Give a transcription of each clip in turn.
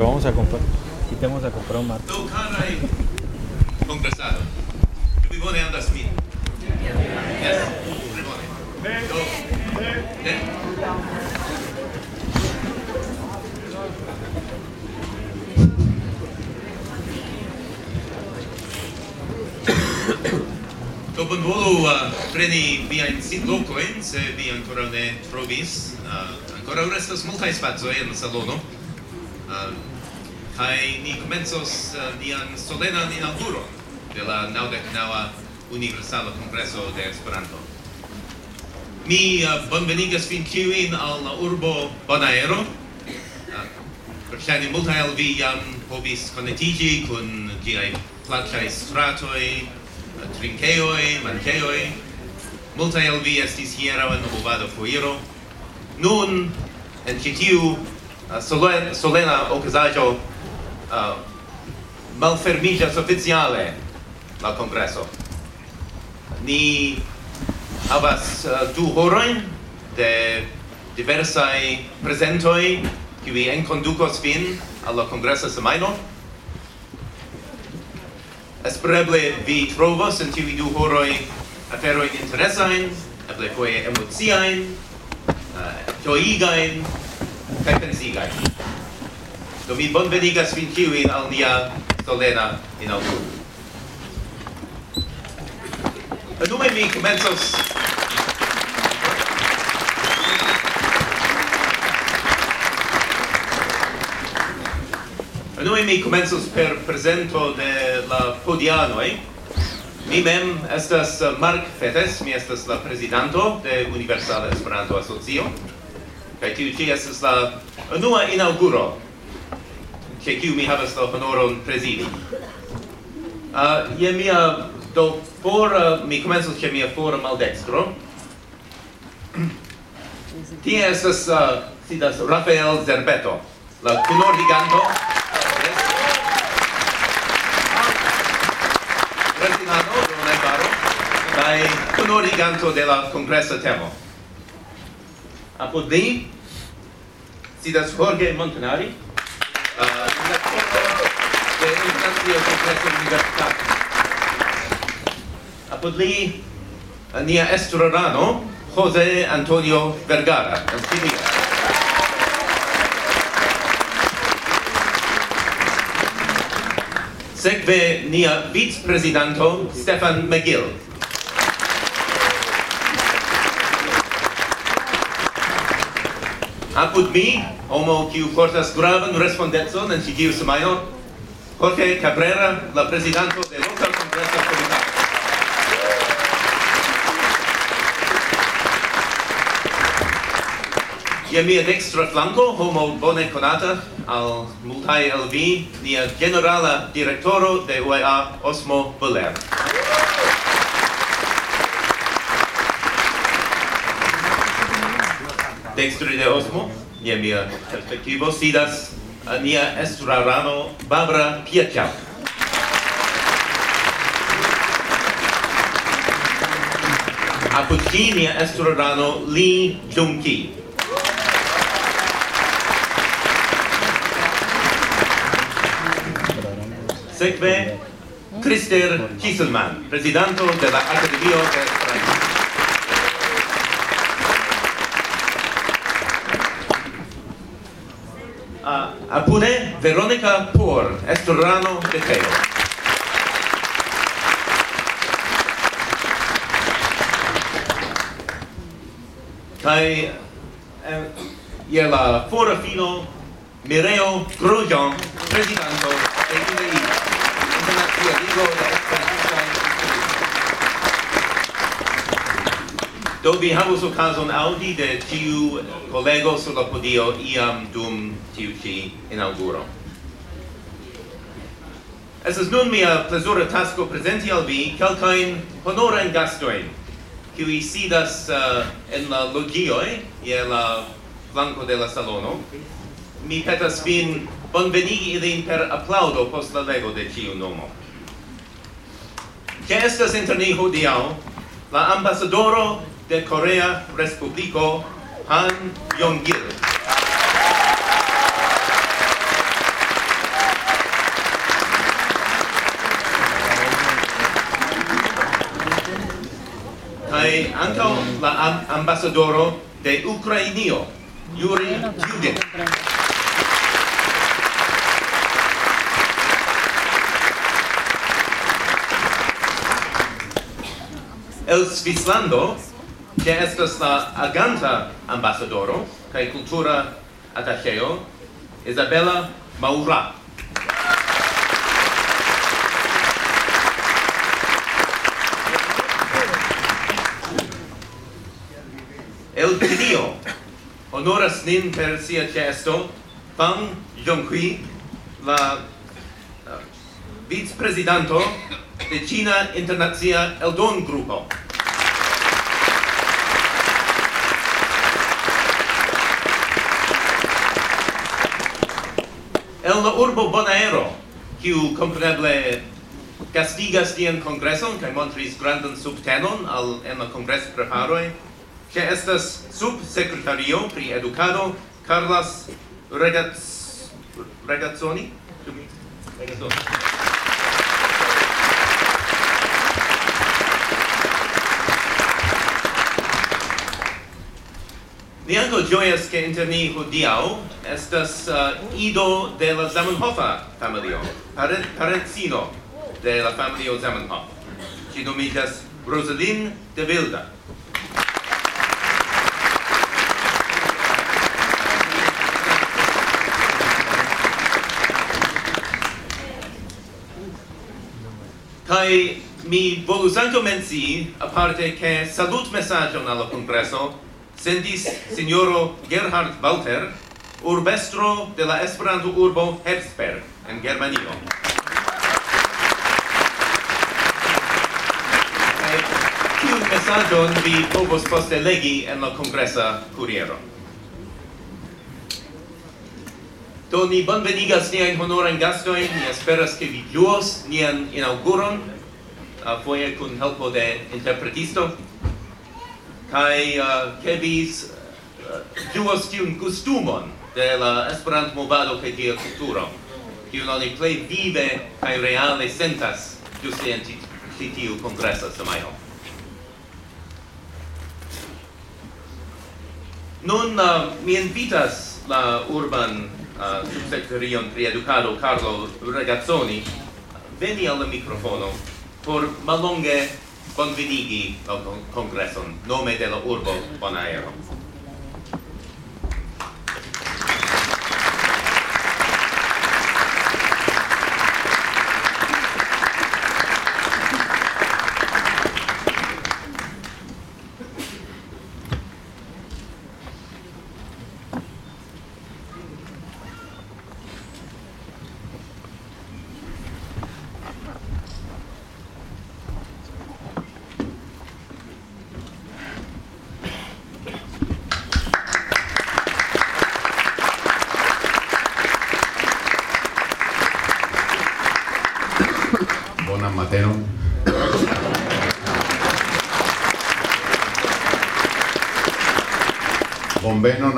Vamos a comprar. Si te vamos a comprar un martillo. Do canai congresado. Tu vi bone andas min. Yes. Tre bone. Do. Ne. Do bonvolu uh, eh, preni viajn sidlokojn, eh, se vi ancora ne trovis. Uh, ancora restas multaj spacoj en salono. Uh, kai ni komencos uh, nian solenan inauguron de la naŭdeknaŭa Universala Kongreso de Esperanto. Mi uh, bonvenigas vin ciuin al la urbo Bonaero. Eh, uh, Verŝajne multaj el vi jam povis konektiĝi kun ĝiaj plaĉaj stratoj, uh, trinkeoj, mankeoj. Multaj el vi estis hieraŭ en Movado Foiro. Nun, en ĉi tiu uh, solen, solena okazaĵo uh, malfermigas oficiale la congreso. Ni havas uh, du horoin de diversai presentoi qui vi enconducos fin alla congresso semaino. Espereble vi trovos in tivi du horoi aferoin interesain, eble foie emociain, uh, joigain, kai pensigain. Do mi bonvenigas vin ciuin al nia solena inaŭguro. Dume mi comenzos Noi mi comenzos per presento de la podianoi. Mi mem estas Mark Fetes, mi estas la prezidanto de Universala Esperanto Asocio. Kaj tiu ĉi estas la unua inauguro che kiu mi havas la honoron presidi. Uh, je mia, do, for, uh, mi comensos che mia fora maldextro. Tie estas, uh, sidas Rafael Zerbeto, la cunordiganto. Yes. Ah, Presidano, è Baro, dai cunordiganto giganto della congresso temo. Apod li, sidas Jorge Montanari, uh, dell'infanzia complesso universitatis. Apod li nia estrorano Jose Antonio Vergara. Anstinia. Sekve nia vice-presidanto Stefan McGill. Apud mi homo kiu portas gravan respondecon en ĉi tiu semajno, Jorge Cabrera, la presidente de loka kongresa komitato. Je mia dextra flanco, homo bone conata, al multae el vi, nia generala directoro de UEA, Osmo Buller. Dekstre de Osmo nie mia perspektivo sidas nia estrarano Barbara Pietchau. Apud ci nia estrarano Lee Jung-ki. Sekve Krister Kieselman, prezidanto de la de Francio. apude Veronica Por, Estorano de Teo. Kai eh, je la fora fino Mireo Grujon, presidente de IDI, internazia digo Do vi havus okazon audi de tiu collego sur la podio iam dum tiu inauguro inaŭguro. Estas nun mia plezura tasco presenti al vi calcain honorajn gastoin, qui sidas uh, en la logioi, ie la flanco de la salono. Mi petas vin bonvenigi ilin per applaudo post la lego de tiu nomo. Che estas inter ni hodiau, la ambasadoro de Korea Respubliko Han Yong-gil. Kai ankaŭ la ambasadoro de Ukrainio, Yuri Judin. El Svislando che estas la aganta ambasadoro kai cultura attacheo Isabella Maura. El Trio honoras nin per sia chesto Fang Jonghui, la eh, uh, vice presidente de China Internazia Eldon Grupo. el la urbo Bonaero, kiu compreneble castigas tian congreson kaj montris grandan subtenon al en la congres preparoj, ke estas subsekretario pri edukado Carlos Regaz... Regazzoni? Regazzoni. Ni anco gioias che inter ni hodiau estas uh, ido de la Zamenhofa familio, pare, parencino de la familio Zamenhof. Ci nomigas Rosalind de Vilda. Kai mi volus anco menci, aparte che salut messaggio alla congresso, sendis signoro Gerhard Walter, urbestro de la Esperanto urbo Herzberg en Germanio. Tiun mesaĝon vi povos poste legi en la kongresa kuriero. Do ni bonvenigas niajn honoran gastojn, ni esperas ke vi ĝuos nian inauguron, foje kun helpo de interpretisto kai uh, kevis ĝuas uh, tiun gustumon de la Esperanto-movado kaj tia kulturo, kiun oni plej vive kaj reale sentas ĝuste en ĉi tiu kongresa semajno. Nun uh, mi invitas la urban uh, subsekretarion pri educado Carlo Ragazzoni veni al microfono por malonge van vidigi a kongreson, nome della urbo bonaero.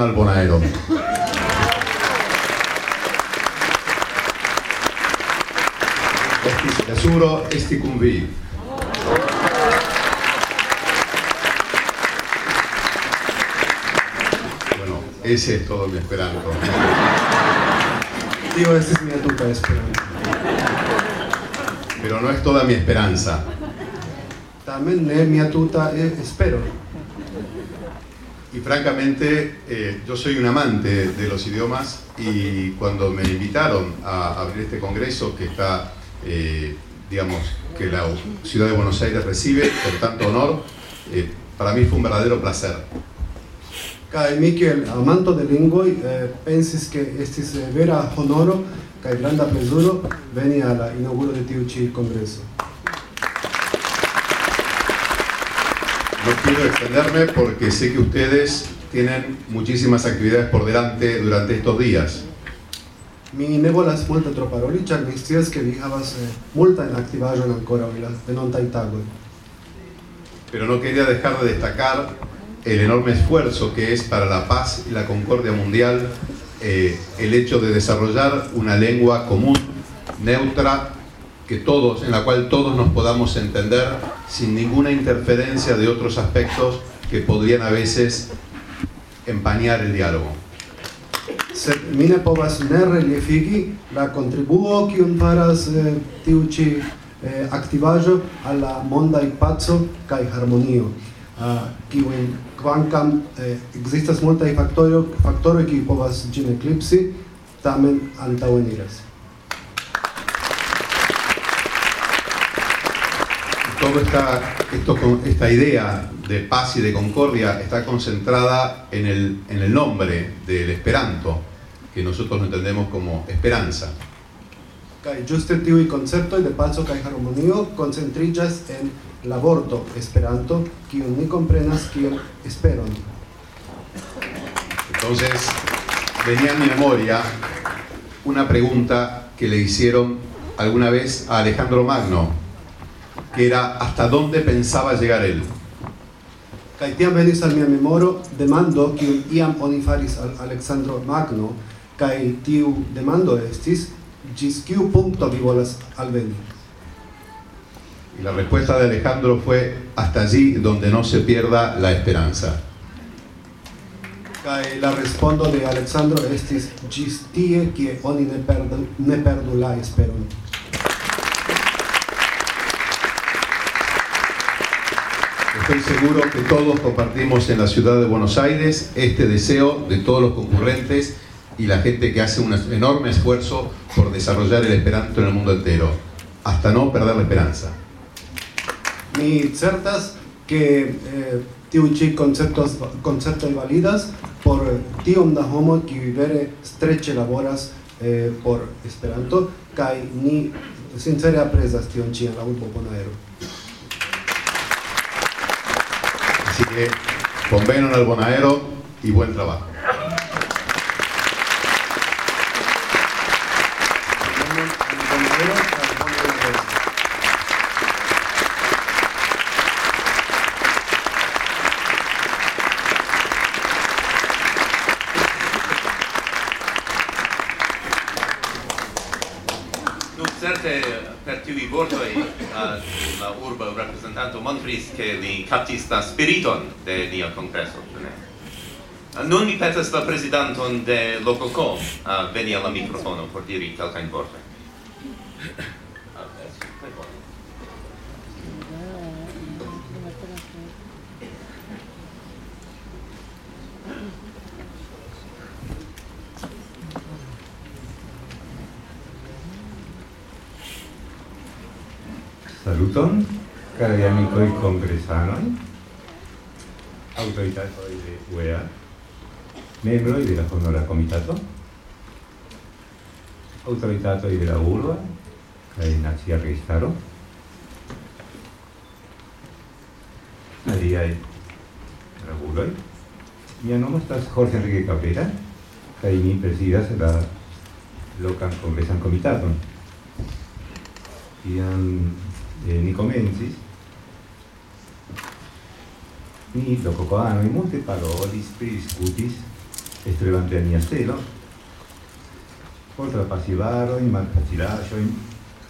Bonvenon al Bonaero. Estis tesuro, esti cum vi. Bueno, ese es todo mi esperanto. Digo, ese es mi atuta esperanza. Pero no es toda mi esperanza. También es mi atuta eh, espero. Francamente, eh, yo soy un amante de los idiomas y cuando me invitaron a abrir este congreso que está, eh, digamos, que la ciudad de Buenos Aires recibe con tanto honor, eh, para mí fue un verdadero placer. Kai Mikel, amanto de lingvoj, eh, pensis que estis eh, vera honoro kaj granda plezuro veni a la inauguro de tiu ĉi kongreso. No quiero extenderme porque sé que ustedes tienen muchísimas actividades por delante durante estos días. Mi ne volas multe tro paroli, ĉar mi scias ke vi havas multajn aktivaĵojn ankoraŭ en la venontaj tagoj. Pero no quería dejar de destacar el enorme esfuerzo que es para la paz y la concordia mundial eh, el hecho de desarrollar una lengua común, neutra, que todos, en la cual todos nos podamos entender sin ninguna interferencia de otros aspectos que podrían a veces empañar el diálogo. Se mi ne povas ne reliefigi la contribuo kiun faras eh, tiu ĉi eh, aktivaĵo al la mondaj paco kaj harmonio. Uh, kiujn kvankam eh, ekzistas multaj faktoroj faktoroj kiuj povas ĝin eklipsi, tamen antaŭeniras. Toda esta, esto, esta idea de paz y de concordia está concentrada en el, en el nombre del Esperanto, que nosotros lo entendemos como esperanza. Kaj ĝuste tiuj konceptoj de paco kaj harmonio koncentriĝas en la vorto Esperanto, kiun ni komprenas kiel esperon. Entonces, venía a mi memoria una pregunta que le hicieron alguna vez a Alejandro Magno, que era hasta dónde pensaba llegar él. Kaj tiam venis al mia memoro demando kiun iam oni faris al Alexandro Magno, kaj tiu demando estis ĝis kiu punkto vi volas alveni? Y la respuesta de Alejandro fue hasta allí donde no se pierda la esperanza. Kaj la respondo de Alexandro estis ĝis tie kie oni ne perdu, ne perdu la esperon. Estoy seguro que todos compartimos en la ciudad de Buenos Aires este deseo de todos los concurrentes y la gente que hace un enorme esfuerzo por desarrollar el esperanto en el mundo entero, hasta no perder la esperanza. Mi certas que eh, konceptos konceptoj validas por tiom da homo kiuj vere streĉe laboras eh, por Esperanto kaj ni sincere aprezas tion ĉi en la urbo Bonaero. Así que convenon al Bonaero y buen trabajo. captis la spiriton de nia congresso, ĉu ne? Nun mi petas la presidenton de Lococo a uh, veni alla microfono por diri calcain vorte. Saluton, akademikoi kongresanoj, aŭtoritatoj de UEA, membroj de la honora komitato, aŭtoritatoj de la urba kaj nacia registaro, aliaj reguloj. Mia nomo estas Jorge Enrique Cabrera kaj mi prezidas la lokan kongresan komitaton. Tiam eh, ni komencis ministro lococoano in multe parole discutis estrevante al mia stelo, contra passivaro, in malfacilascio, in...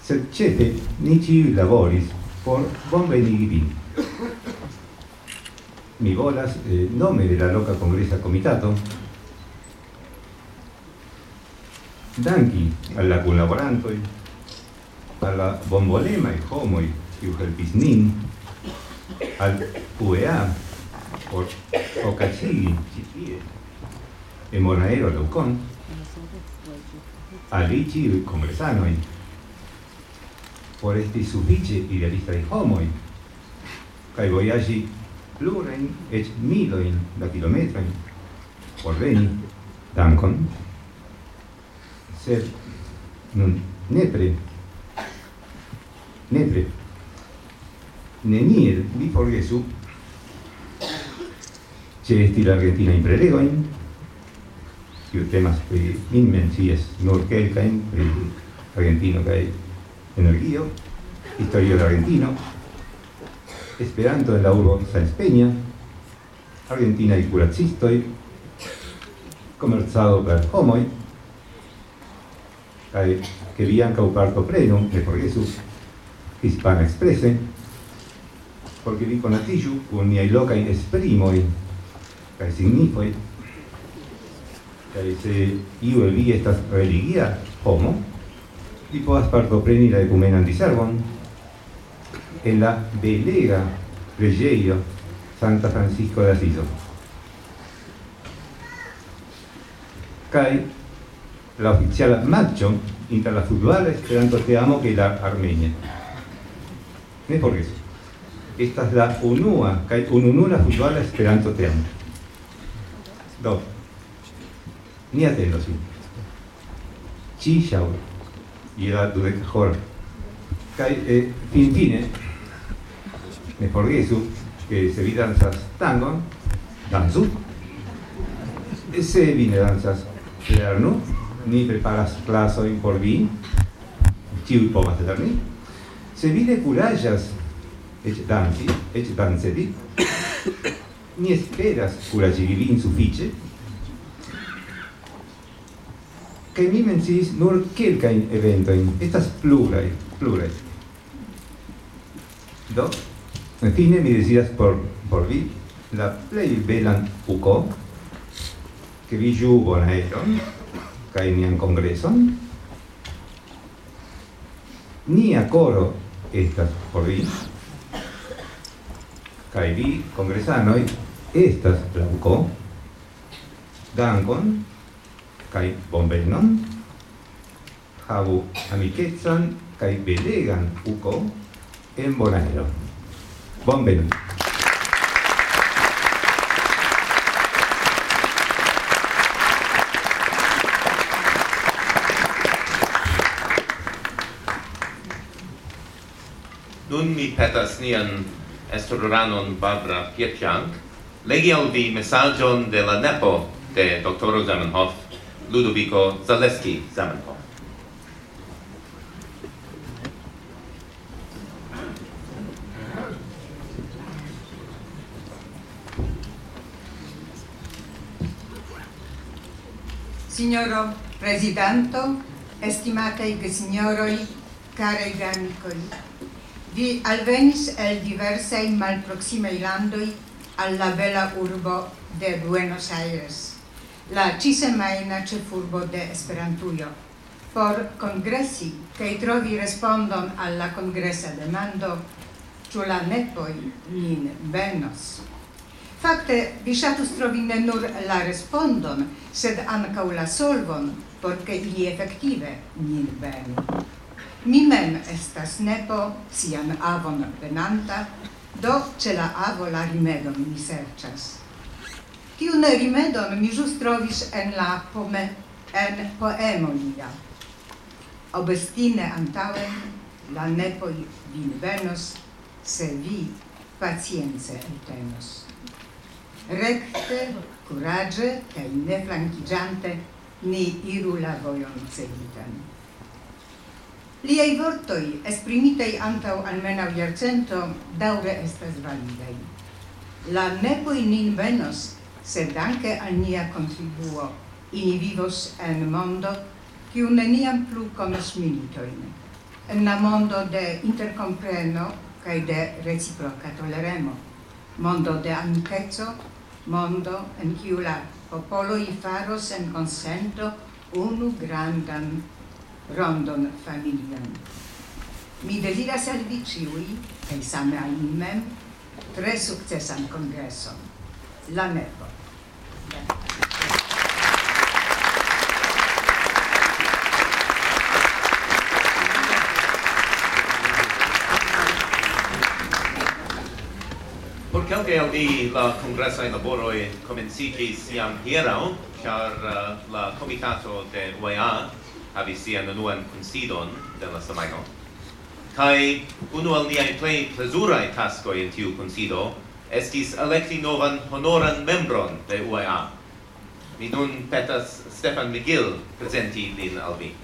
sed cete ni ciui laboris por bonvenigi vin. Mi volas eh, nome de la loca congresa comitato, danki al la collaborantoi, al la bombolema e homoi, kiu helpis nin, al UEA, por ocasigi citie. E Moraero Leucon alici congresanoi por esti suficie idealistai homoi kai voyagi plurain et miloin da kilometrain por veni dankon sed nun nepre nepre neniel vi forgesu ce esti la Argentina in prelegoin kiu temas pri min mencias nur kelkain pri Argentino kaj energio historio de Argentino Esperanto en la urbo Sáenz Peña Argentina y curacistoi comerciado per homoi kai che vi anche un parto pleno ne forgesu hispana expresse porque vi con atillu con ni loca persignifoj kaj se iu el vi estas religia homo, li povas partopreni la ekumenan diservon en la belega preĝejo Santa Francisco de Asiso. Kaj la oficiala matcho inter la futbala Esperanto Teamo kaj la armenia. Ne forgesu. Esta es la unua kaj ununula futbala Esperanto Teamo. Dos. Niate los impuestos. Chi yau. Y era durante jor. Eh, Fintine. Me forgesu. Que se vi danzas tango. Danzu. Ese vine danzas. Lernu. Ni preparas claso in por vi. Chiu y pomas de terni. Se vi de curallas. Ech danzi. Ech danzedi. ni esperas curagirili insuffice, che mi mencis nur kelkajn eventojn. Estas plurai, plurai. do fine mi decidas por por vi la plei belan uko ke vi ĝuu bonaĵon cae nian kongreson. Nia coro estas por vi kai vi congresanoi estas Glauco, dankon kai bonvenon havu amikecon kai belegan uko en Bonaero. Bonvenon. Nun mi petas nian estroranon Barbara Pietjank, legi al vi messagion de la nepo de Dr. Zamenhof, Ludovico Zaleski Zamenhof. Signoro Presidente, estimatei signori, cari amicoi, Vi alvenis el diversai malproximei landoi alla bella urbo de Buenos Aires, la cisemaina cefurbo de Esperantujo, por congressi che trovi respondon alla congressa demando ciò la nepoi nin venos. Fakte, vi ŝatus trovi ne nur la respondon, sed ankaŭ la solvon, por ke ili efektive min venu. Mi mem estas nepo, sian avon venanta, do ce la avo la rimedon mi serĉas. Tiun rimedon mi ĵus trovis en la pome, en poemo mia. Obestine antaŭen la nepoj vin venos, se vi pacience eltenos. Recte, curage, cae ne flankiĝante, ni iru la voion cegitan. Liei vortoi, esprimitei antau almena viercento, daure estas validei. La nepoi nin venos, sed anche al nia contribuo, ini vivos en mondo, kiu neniam plu conos militoin, en la mondo de intercompreno cae de reciproca toleremo, mondo de amicezzo, mondo en kiu la popoloi faros en consento unu grandan rondon familian. Mi desiras al vi ciui, e same al mi mem, tre successan congresson. La nepo. Por calque al di la congressa in laboroi comencigis iam hierau, char uh, eh, la comitato de UEA havis sian unuan kunsidon de la semajno. Kai unu al niaj plej plezuraj taskoj en tiu kunsido estis elekti novan honoran membron de UEA. Mi nun petas Stefan Miguel prezenti lin al vi.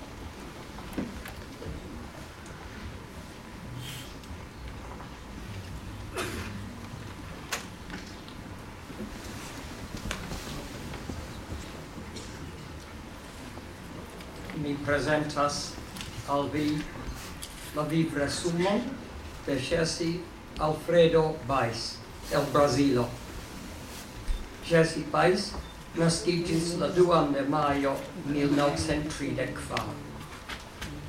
presentas al vi la vivre sumo de Jesse Alfredo Baez el Brasilo. Jesse Baez nascitis la 2 de majo 1934.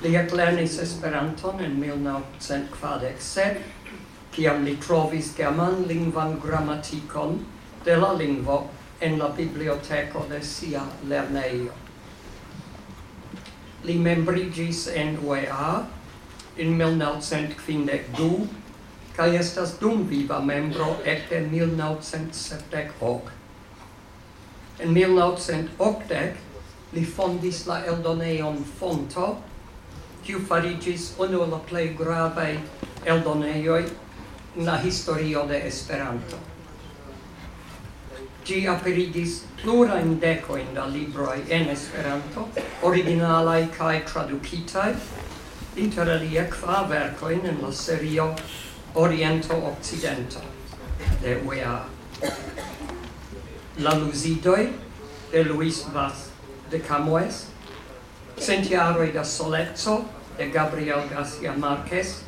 Li eclernis Esperanton en 1947, kiam li trovis germanlingvan gramatikon de la lingvo en la biblioteko de sia lernejo. Li membrigis en UEA in 1952 kaj estas dum viva membro ekde 1978. En 1980 li fondis la eldoneion Fonto, kiu farigis unu el la plej gravaj eldonejoj en la historio de Esperanto. Gi aperigis plurajn decoin da libroi en Esperanto, originalaj kaj inter alia qua vercoin in la serio Oriento Occidento de UEA. La Lusidoi de Luis Vaz de Camoes, Centiaroi da Solezzo de Gabriel Garcia Marquez,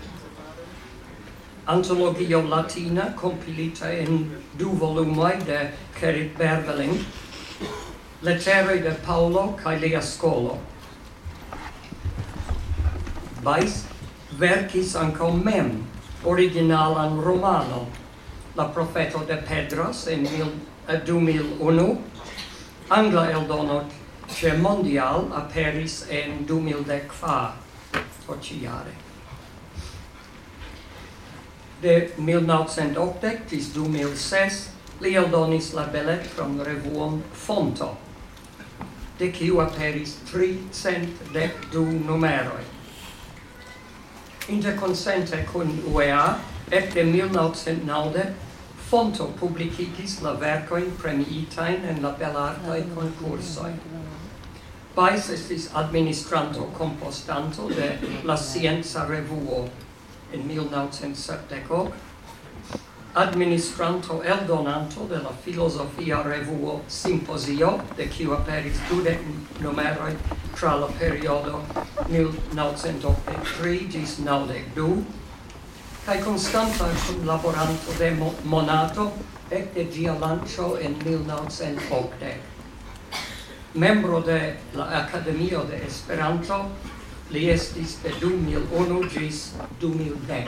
antologio latina compilita in du volumoi de Kerit Berveling, Lettere de Paolo cae Lea Scolo. Weiss verkis anco mem originalan romano, La Profeto de Pedras in mil, eh, 2001, angla eldono ce mondial aperis en 2004, ociare de 1980 ĝis 2006 li eldonis la beletron revuon Fonto, de quiu aperis 312 Inter Interconsente cun UEA, ekde 1990, Fonto publicigis la vercoin premiitain en la belartai ah, concursoi. Pais estis administranto compostanto de la Scienza Revuo in 1970, administranto eldonanto de la filosofia revuo Simposio, de kiu aperis dude numeroj tra la periodo 1983 gis 92, constanta cum laboranto de Monato ekde gia lancio in 1980. Membro de la Academia de Esperanto Li estis de 2001 gis 2010.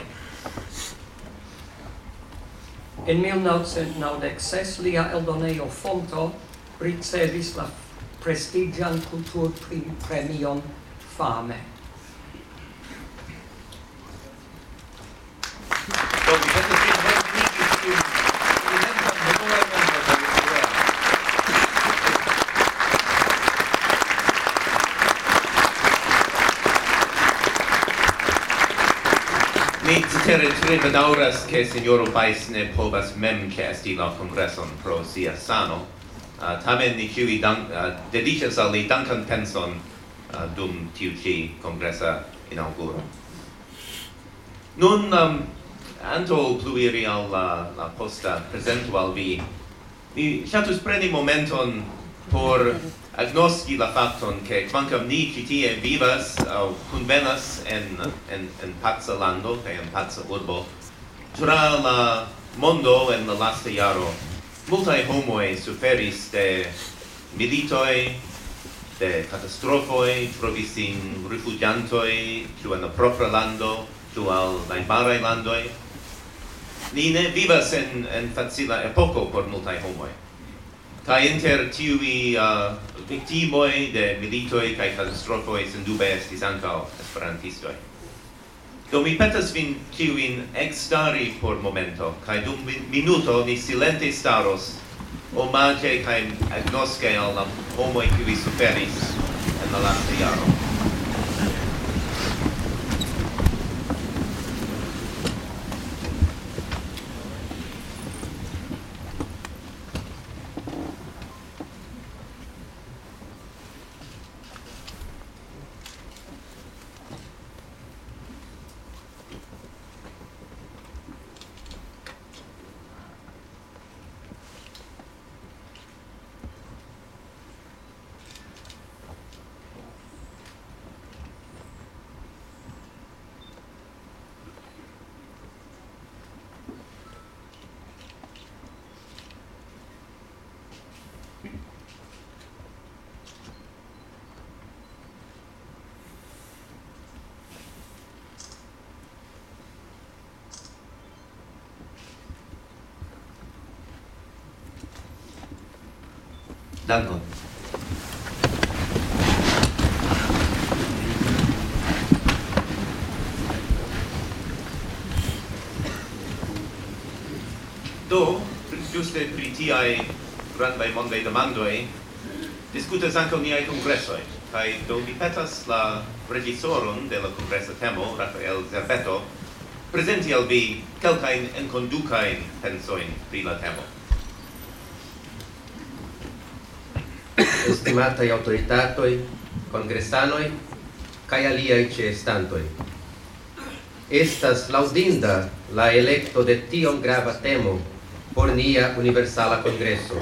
En 1996 lia eldonejo Fonto ricevis la prestigian kulturpremion Fame. Sincere, tre bedauras che signoro Weiss ne povas mem casti la congresson pro sia sano. Uh, tamen ni ciui dank, uh, ah, dedicas al li dankan penson uh, dum tiu ci congressa inauguro. Nun, um, anto pluiri al la, la posta presento al vi, mi chatus preni momenton por agnoski la fatton che quancam ni ci tie vivas au convenas en en en pazza lando kaj en pazza urbo tra la mondo en la lasta iaro, multae homoi suferis de militoi de catastrofoi trovis in rifugiantoi tu en la propra lando tu al najbaraj landoi ni ne vivas en en facila epoko por multae homoi. Ta inter tiui uh, victimoi de militoi cae catastrofoi sendube estis ancao esperantistoi. Do mi petas vin ciuin extari por momento, cae dum minuto ni silente staros, omage cae agnosce al la homoi cui suferis en la laste jaro. grandai mondai demandoi, discutas anco niaj congressoi, Kaj do mi petas la regisoron de la congressa temo, Rafael Zerbeto, presenti al vi kelkajn enconducain pensoin pri la temo. Estimatai autoritatoi, congressanoi, cae aliai ceestantoi, Estas laudinda la electo de tiom grava temo por nia universala congresso.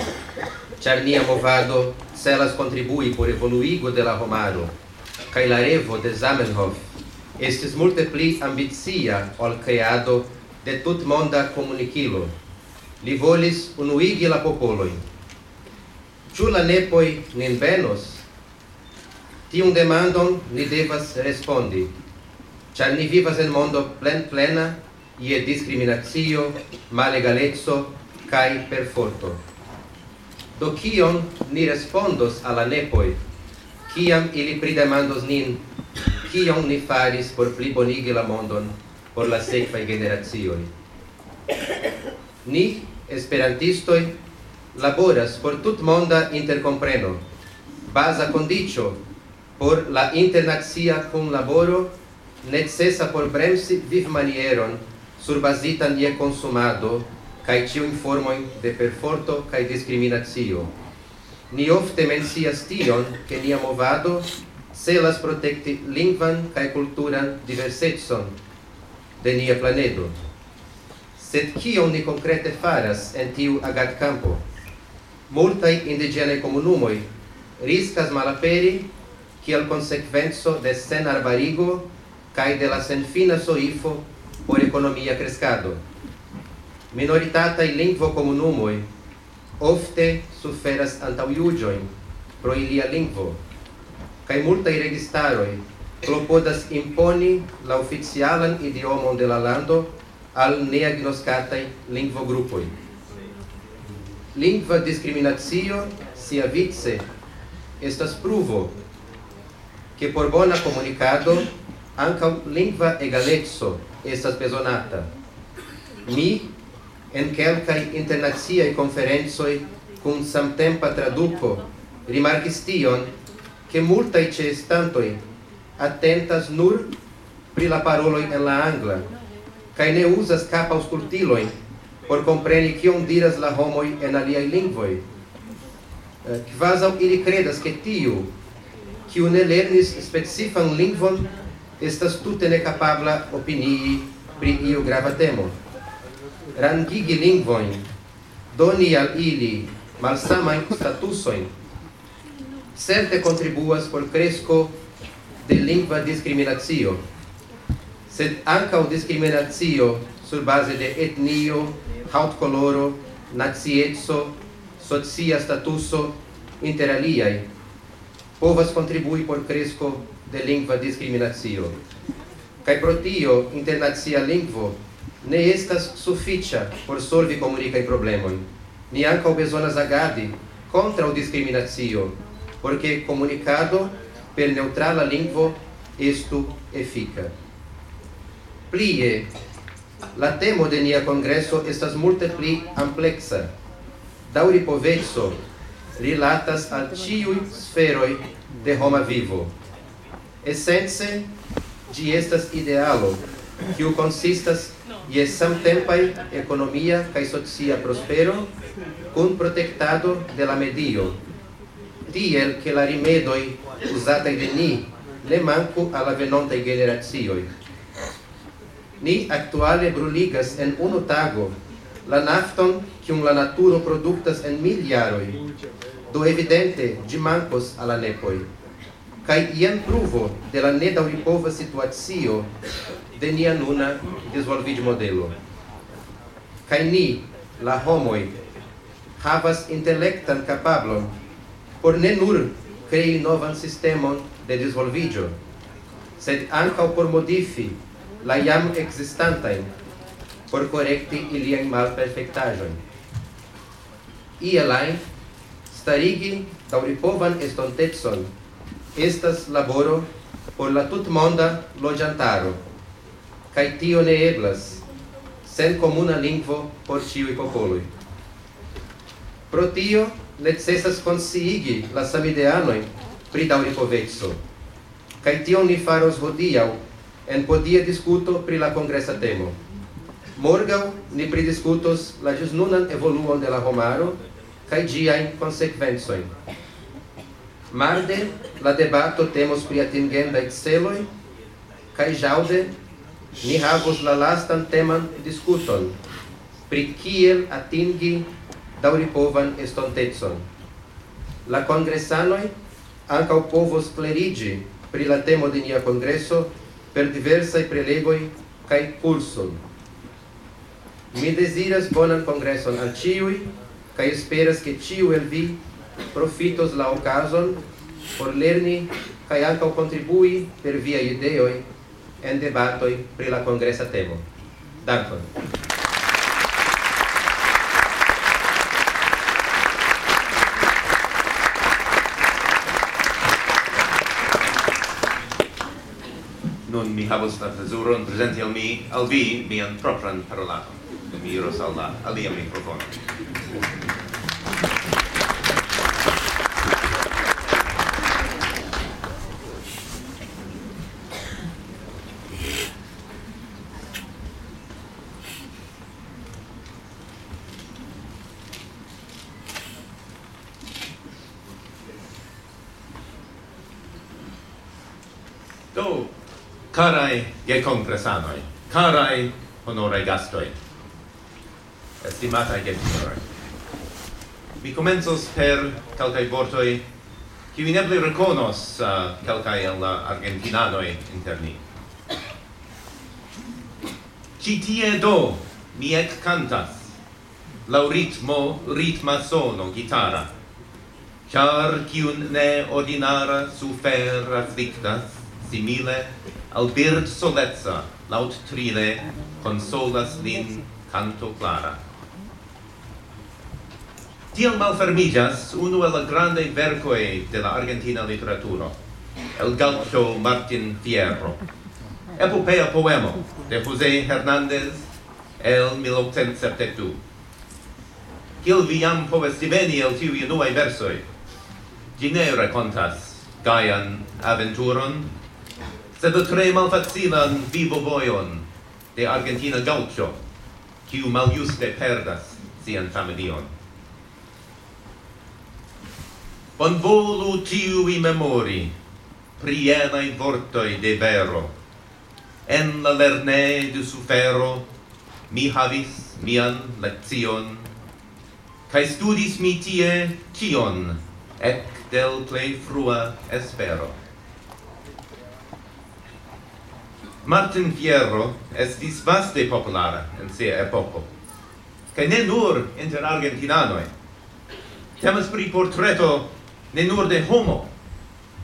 Char nia movado celas contribui por evoluigo de la homaro, cae la revo de Zamenhof estis multe pli ambicia ol creado de tut monda comunicilo. Li volis unuigi la popoloi. Ciu la nepoi nin venos? Tiun demandon ni devas respondi, char ni vivas en mondo plen plena ie discriminatio, malegalezzo, cae per forto. Do kion ni respondos alla nepoi, kiam ili pridemandos nin, kion ni faris por plibonigi la mondon, por la sekvaj generacioj. Ni, esperantistoj, laboras por tutmonda intercompreno, baza condicio por la internacia laboro necessa por bremsi vivmanieron surbazitan je consumado kai ciuin formoin de perforto kai discriminatio. Ni ofte mencias tion, ke nia movado celas protecti lingvan kai kulturan diversetson de nia planedo. Sed kion ni concrete faras en tiu agat campo? Multai indigene comunumoi riscas malaperi kiel consequenzo de sen arbarigo cae de la senfina soifo por economia crescado minoritatai lingvo comunumoi ofte suferas antauiugioin pro ilia lingvo, kai multai registaroi clopodas imponi la oficialan idiomon de la lando al neagnoscatai lingvo grupoi. Lingva discriminatio sia vice estas pruvo che por bona comunicado anca lingva egalezzo estas besonata. Mi en quelcae internaziae conferenzoi cum samtempa traduco rimarcis tion, che multae ĉeestantoj attentas nur pri la paroloi en la angla, cae ne usas capa auscultiloi por compreni cion diras la homoi en aliai lingvoi quasau eh, ili credas che tiu, quiu ne lernis specifan lingvon, estas tute ne capabla opinii pri iu grava temo rangigi lingvoin, doni al ili malsamain statusoin, certe contribuas por cresco de lingua discriminatio, sed o discriminatio sur base de etnio, haut coloro, nazietso, socia statuso, inter aliai, povas contribui por cresco de lingua discriminatio. Cai pro tio, internazia lingvo, ne estas suficia por solvi komunikaj problemojn. Ni ankaŭ bezonas agadi contra o discriminatio, porque comunicado per neutrala lingvo estu efica. Plie, la temo de nia congresso estas multe pli amplexa. Dauri povezzo rilatas al ciui sferoi de Roma vivo. Essence, di estas idealo, que consistas e samtempai economia kai socia prospero kun protectado de la medio. Tiel che la rimedoi usatai de ni ne manco alla venonta generatioi. Ni actuale bruligas en unu tago la nafton kiun la naturo productas en miliaroi, do evidente di mancos alla nepoi. Kai ien pruvo de la nedaŭripova situatio de nia nuna disvolvid modelo. Kai ni, la homoi, havas intelektan capablon por ne nur crei novan sistemon de disvolvidio, sed ankaŭ por modifi la iam existantain por korekti iliajn malperfektaĵojn. Ielajn starigi dauripovan estontetson estas laboro por la tutmonda loĝantaro, kaj tio ne eblas sen comuna lingvo por ciui popolui. Pro tio necessas consiigi la samideanoi pri dauripovexo, kaj tion ni faros hodiau en podia discuto pri la congresa temo. Morgau ni pridiscutos la ĝis nunan evoluon de la homaro kaj ĝiajn konsekvencojn. Marde la debato temos pri atingenda exceloi kai jaude ni havos la lastan teman diskuton pri kiel atingi dauripovan estontetson. La congressanoi ankaŭ povos clerigi pri la temo de nia congresso per diversai prelegoi cae kursoj. Mi desiras bonan congresson al ciui, cae esperas che ciu el vi profitos la occasion por lerni kaj ankaŭ kontribui per viaj ideoj en debatoj pri la kongresa temo. Dankon. Nun mi havos la plezuron prezenti al mi, al vi, mian propran parolaton. Mi iros al la alia mikrofono. Do, carai gecongresanoi, carai honore gastoi, estimata getitoroi, mi comensos per calcai vortoi qui ineble reconos uh, calcai el uh, argentinanoi interni. Citie do mi ec cantas, lau ritmo ritma sono gitara, char cium ne ordinara suferas victas, simile al bird soletza laut trile consolas lin canto clara. Tiel malfermigas unu el la grandei vercoe de la argentina literaturo, el gaucho Martin Fierro, epopea poemo de José Hernández el 1872. Kiel vi jam poves diveni el tiu unuaj versoi, ĝi ne rakontas aventuron, sed tre malfacilan vivo vojon de Argentina gaucho, kiu maljuste perdas sian familion. Bonvolu tiui memori, prienai vortoi de vero, en la lerne de sufero, mi havis mian lezion, cae studis mi tie cion, ec del plei frua espero. Martin Fierro estis vaste populara en sia epoco. kaj ne nur inter argentinanoj. Temas pri portreto ne nur de homo,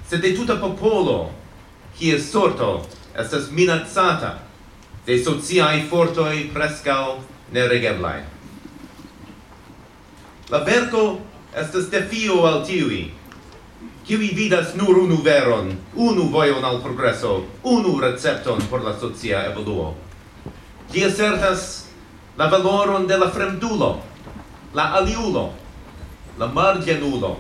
sed de tuta popolo, kies sorto estas minacata de sociai fortoi prescau neregeblai. La verco estas defio al tiui, qui vidas nur unu veron, unu vojon al progreso, unu recepton por la socia evoluo. Gi assertas la valoron de la fremdulo, la aliulo, la margenulo,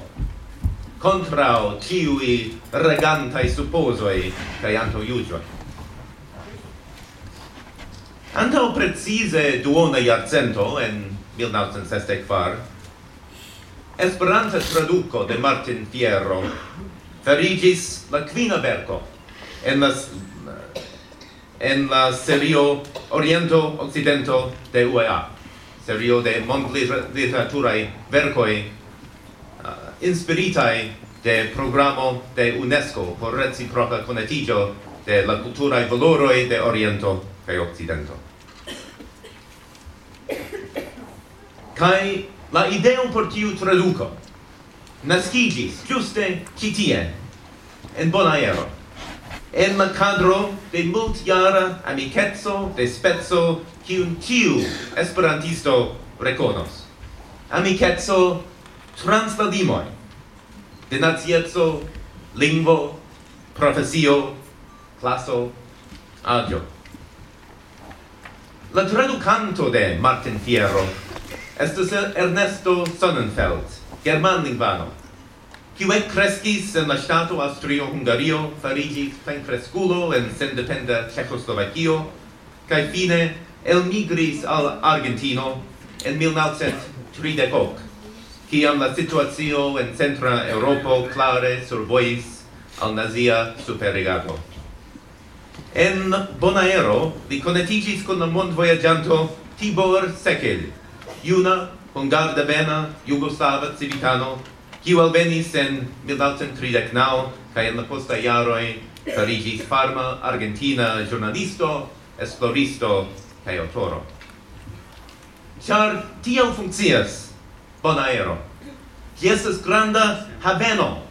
contrao tiui regantai supposoi cae anto antaŭjuĝoj. Anto precise duona iarcento, en 1964 Esperanta traduco de Martin Fierro. Farigis la quina verco? En la en la serio Oriento Occidento de UEA. Serio de mont literaturae vercoi uh, eh, inspiritae de programo de UNESCO por reciproca conetigio de la culturae valoroi de Oriento e Occidento. Kai La ideo por tiu traduco nascigis giuste citie en en Bonaero en la cadro de multjara amicetso de spezzo cium tiu esperantisto reconos amicetso trans la dimoi de nacieco, lingvo, profesio, classo agio. La tradukanto de Martin Fierro estus Ernesto Sonnenfeld, germanlingvano, kiu crescis en la stato Austrio-Hungario, fariĝis plenkreskulo en sendependa Czechoslovakio, cae fine elmigris al Argentino en 1930, kiam la situatio en centra Eŭropo clare survois al nazia superregato. En Bonaero li conetigis con la mondvojaĝanto Tibor Sekel, iuna hungarda bena jugoslava civitano, kiu alvenis en 1939 kaj en la posta iaroi farigis farma argentina giornalisto, esploristo kaj aŭtoro. Ĉar tiel funkcias Bonaero. qui estes granda haveno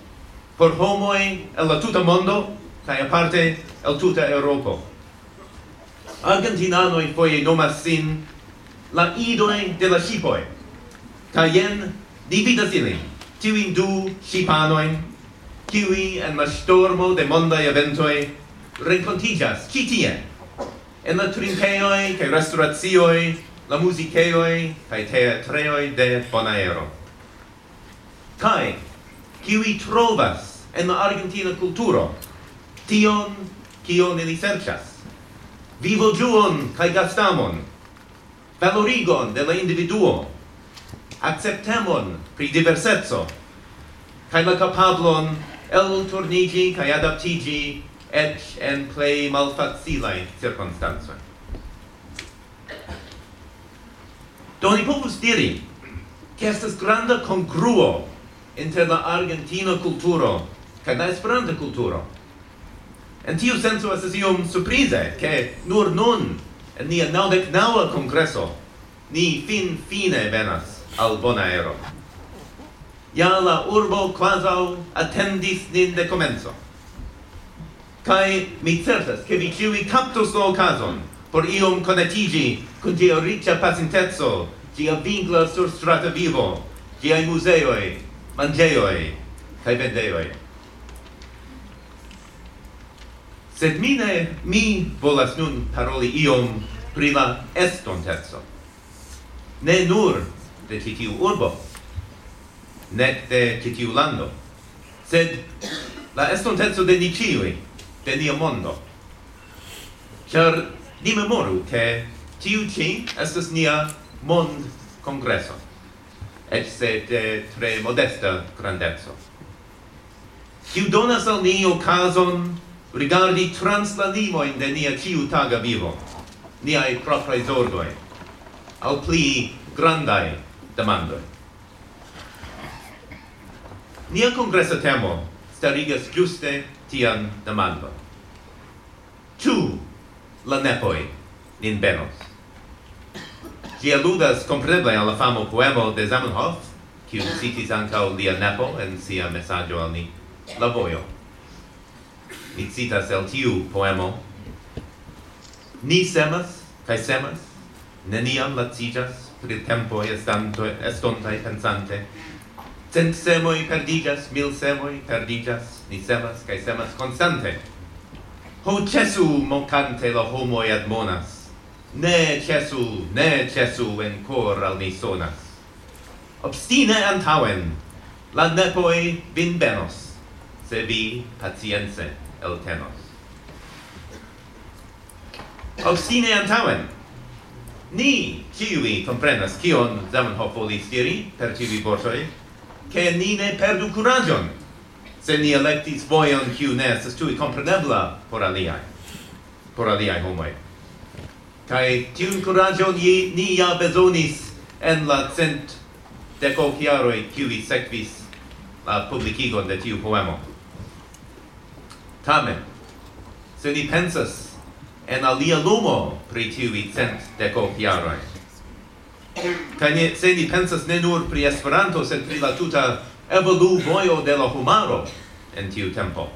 por homoi el la tuta mondo kaj aparte el tuta Europa. Argentinanoi foie nomas sin la idoi de la shipoi. Ca jen dividas ili, ilin, tiuin du shipanoin, kiui en la stormo de mondai eventoi rencontigas citie, en la trinkeoi, cae restaurazioi, la musiceoi, cae teatreoi de Bonaero. Cae, kiui trovas en la argentina culturo, tion, kion ili serchas, vivo juon cae gastamon, valorigon de la individuo, acceptemon pri diversezzo, kai la capablon el turnigi kai adaptigi et en plei malfacilae circunstanzoi. Doni povus diri che estas granda congruo inter la argentina culturo kaj la esperanta culturo. En tiu senso estas iom surprize che nur nun en nia naŭdek naua kongreso ni fin fine venas al Bonaero. Ja la urbo quasau attendis nin de comenzo. Kai mi certas che vi ciui captus lo ocason por iom conetigi con tia riccia pacientezzo, tia vingla sur strata vivo, tiai museoi, mangeoi, kai vendeioi. Sed mine, mi volas nun paroli iom pri la estontezo. Ne nur de titiu urbo, ne de titiu lando, sed la estontezo de ni ciui, de nia mondo. Char ni memoru che tiu ci estes nia mond congresso, et se de tre modesta grandezzo. Tiu donas al ni ocason rigardi trans la limoin de nia ciutaga vivo, niai proprae zorgoi, al pli grandai demandoi. Nia congressa temo starigas giuste tian demando. Tu la nepoi nin benos. Gi aludas compreble alla famo poemo de Zamenhof, kiu citis ancao lia nepo en sia messaggio al ni, la voio mi citas el tiu poemo, ni semas, kai semas, neniam lacigas, pri tempo estanto, estontai pensante, cent semoi perdigas, mil semoi perdigas, ni semas, kai semas constante. Ho cesu mocante la homoi admonas, ne cesu, ne cesu en cor al mi sonas. Obstine antauen, la nepoi vin benos, se vi pacience eltenos. Obstine antauen, ni ciui comprenas cion Zamenhof volis diri per civi vortoi, che ni ne perdu curagion, se ni electis voion ciu ne estes tui comprenebla por aliai, por aliai homoi. Cai tiun curagion ye, ni ja besonis en la cent deco chiaroi ciui sequis la publicigon de tiu poemo. Tamen, se ni pensas en alia lumo pri tiui cent deco jaroi, ca ne, se ni pensas ne nur pri Esperanto, sed pri la tuta evolu vojo de la humaro en tiu tempo.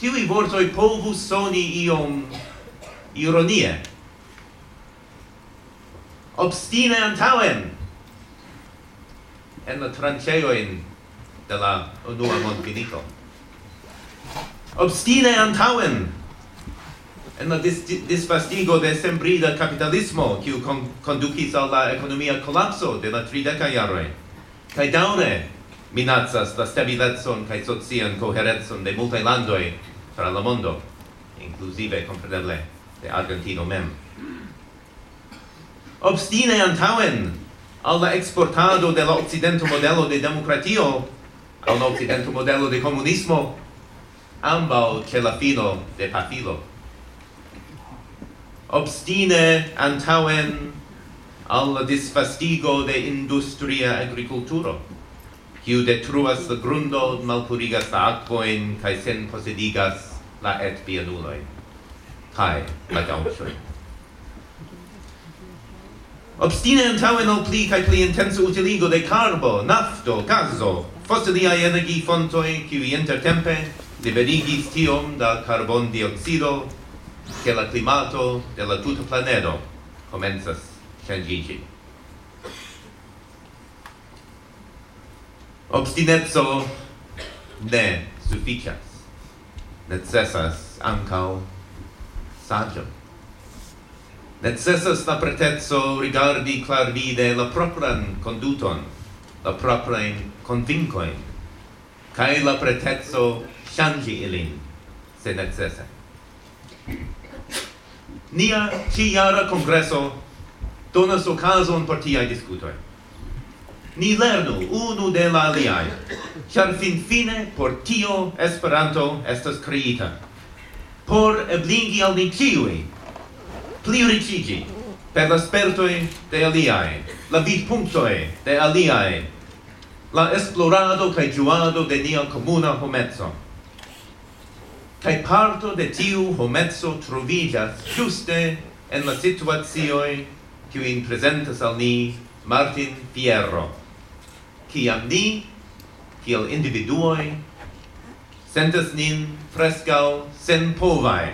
Tiui vortoi povus soni iom ironie. Obstine antauen en la tranceoin de la unua mondmilito obstine antauen en la dis, disvastigo de sembrida capitalismo kiu con, conducis al la economia colapso de la trideca jaroi kai daure minazas la stabilecon kai socian koherecon de multaj landoi tra la mondo inclusive kompreneble de Argentino mem. Obstine antauen al la exportado de la occidento modelo de democratio al la occidento modelo de comunismo ambau che la fino de pafilo. Obstine antauen alla disfastigo de industria agriculturo, qui detruas la grundo, malpurigas la aquoin, cae sen posedigas la et bianuloin, cae la gaucioin. Obstine antauen al pli cae pli intenso utiligo de carbo, nafto, gaso, fossiliae energi fontoi, qui intertempe liberigis tiom da carbon dioxido che la climato de la tuta planedo comenzas changigi. Obstinezzo ne sufficias. Necessas ancao saggio. Necessas la pretezzo rigardi clarvide la propran conduton, la proprain convincoin, cae la pretezzo ŝanĝi ilin, se necese. Nia ĉi-jara kongreso donas okazon por tiai discutoi. Ni lernu unu de la aliai, char fin fine por tio Esperanto estas kreita. Por eblingi al ni ciui, pli riĉiĝi per la spertoi de aliaj, la vidpunktoj de aliaj, la esplorado kaj ĝuado de nia komuna homeco. Kai parto de tiu homezzo trovigas juste en la situazioi kiuin presentas al ni Martin Fierro, kiam ni, kiel individuoi, sentas nin frescau sen povai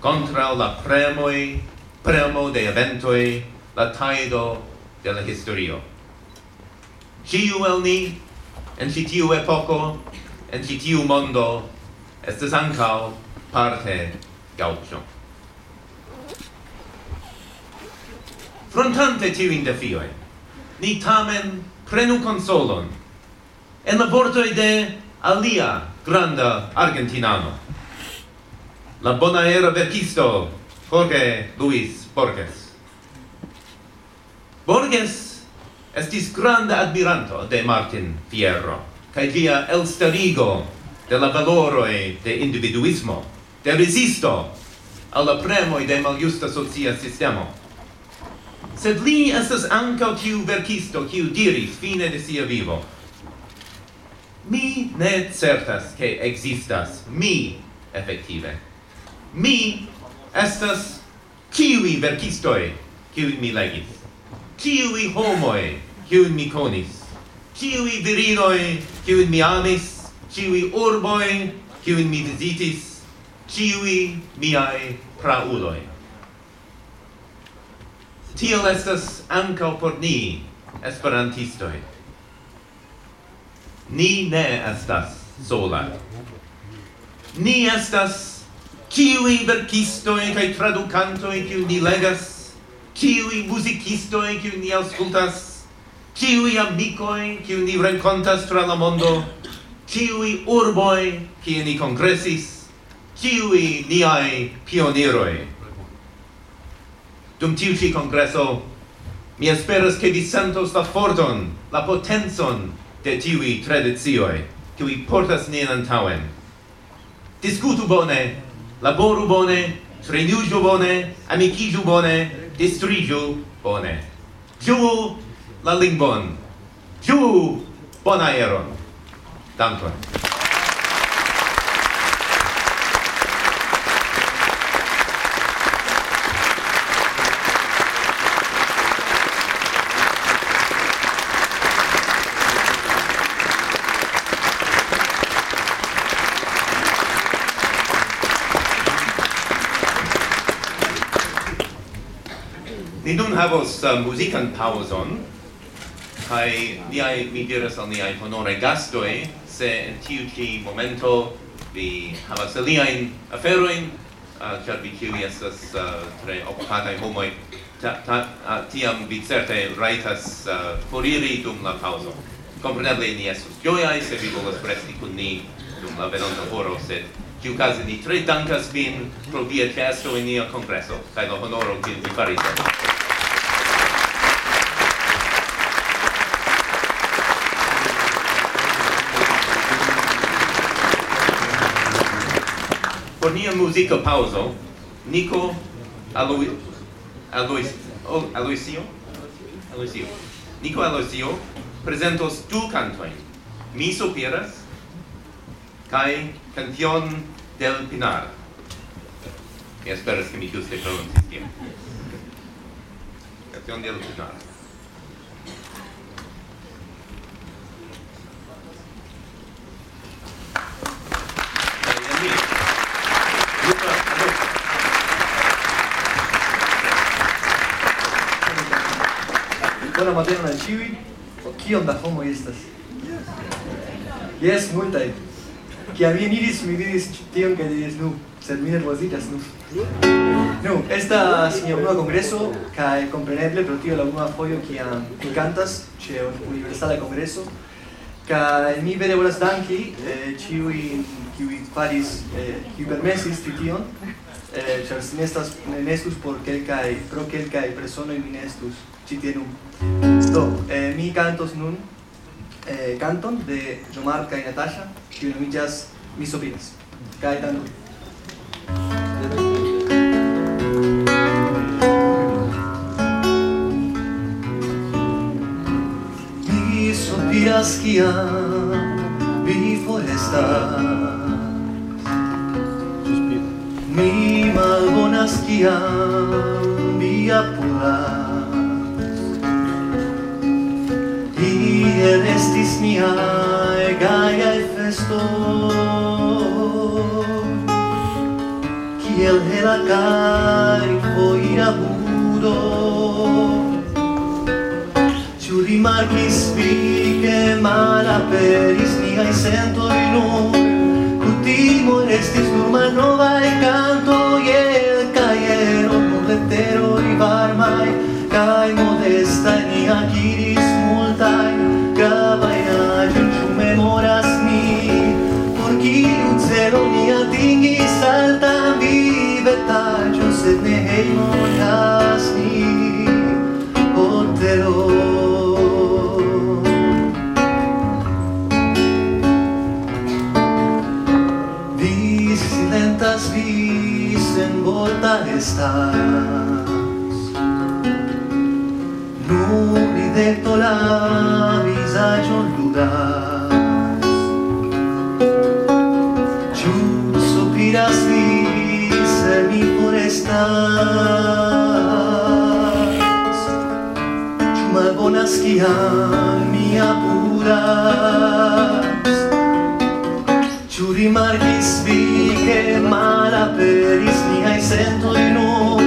contra la premoi, premo de eventoi, la taido de la historio. Ciu el ni, en citiu epoco, en citiu mondo, estes ancao parte gaucho. Frontante tiuin defioi, ni tamen prenu consolon en la vortoi de alia granda argentinano, la bonaera verkisto Jorge Luis Borges. Borges estis granda admiranto de Martin Fierro, cae el elstarigo de la valoroi de individuismo, de resisto alla premoi de maljusta socia sistemo. Sed li estas ancao tiu verkisto kiu diris fine de sia vivo. Mi ne certas che existas mi efektive. Mi estas kiui verkistoi kiuj mi legis. Kiui homoi kiuj mi konis. Kiui virinoi kiuj mi amis ciui urboi ciuin mi visitis, ciui miai prauloi. Tiel estas ancau por ni, esperantistoi. Ni ne estas sola. Ni estas ciui verkistoi kai traducantoi kiu ni legas, ciui musicistoi kiu ni auscultas, ciui amicoi kiu ni rencontas tra la mondo, ciui urboi kie ni congressis, ciui niai pioniroi. Dum tiu ci congresso, mi esperas che vi sentos la forton, la potenzon de tiui tradizioi, tiui portas nien antauen. Discutu bone, laboru bone, treniugiu bone, amicigiu bone, distrigiu bone. Giu la lingvon, giu bonaeron. Dankon. Ni nun havos uh, muzikan paŭzon kaj niaj mi diras al niaj honore gastoi, se en tiu ĉi momento vi havas aliajn aferojn, uh, ĉar vi ĉiuj estas uh, tre okupataj homoj, ta, ta, uh, tiam vi certe rajtas uh, foriri dum la paŭzo. Kompreneble ni estus ĝojaj se vi volas resti kun ni dum la venonta horo, sed ĉiukaze ni tre dankas vin pro via ĉeesto en nia kongreso kaj la honoro kiun vi faris. por nia musica pauzo, Nico Alois, Alois, oh, Aloisio? Aloisio. Nico Aloisio presentos du cantoin, Mi Sopiras, cae Canción del Pinar. Mi esperas que mi giuste pronuncis tiem. Canción del Pinar. Bona matenon al ĉiuj. O kiom da homo estas? Yes, multaj. Kiam mi eniris, mi vidis tion kaj diris nu, sed mi nervoziĝas nu. Nu, estas mia unua kongreso kaj kompreneble pro tio la unua fojo kiam mi kantas ĉe Universala Kongreso. Kaj mi vere volas danki eh, ĉiujn kiuj faris, eh, kiuj permesis ti tion, eh, ĉar si ne estas, ne estus por kelkaj, pro kelkaj personoj mi ne estus citie nun. do eh, mi cantos nun eh, canton de Jomar kaj Natasha, kiu nomiĝas Mis Opinas. Kaj tanto. Mis opinas kiam mi forestas Mi malbonas kiam mi apuras tiel estis niae gaiae festo. kiel hela cae foira budo. Ciu rimarcis vi che malaperis niae sentoi nun, cutimor estis nur malnovae e el caero, completero i varmai, cae modesta ni verdade, o ser Raymond. margis vige malaperis niaj sentoj nur.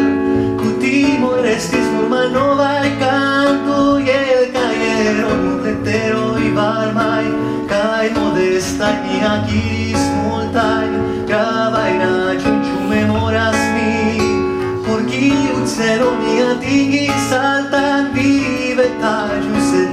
Kutimoj restis nur malnovaj kantoj el kajero multeteroj varmaj kaj modestaj ni agis multaj gravajn aĵojn ĉu memoras mi. Por kiu celo mi atingis altan vivetaĵon sed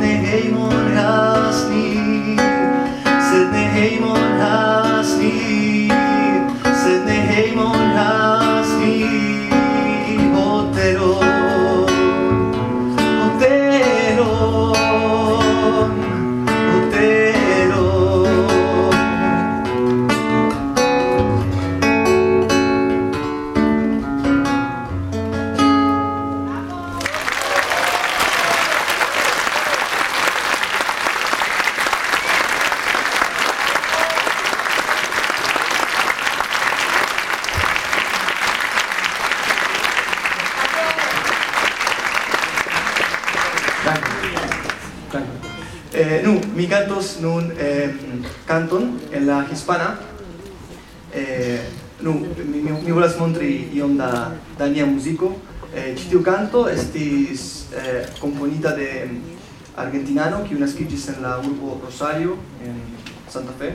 musico. Eh, ĉi tiu kanto estis eh, componita de mm, argentinano kiu naskiĝis en la urbo Rosario en Santa Fe.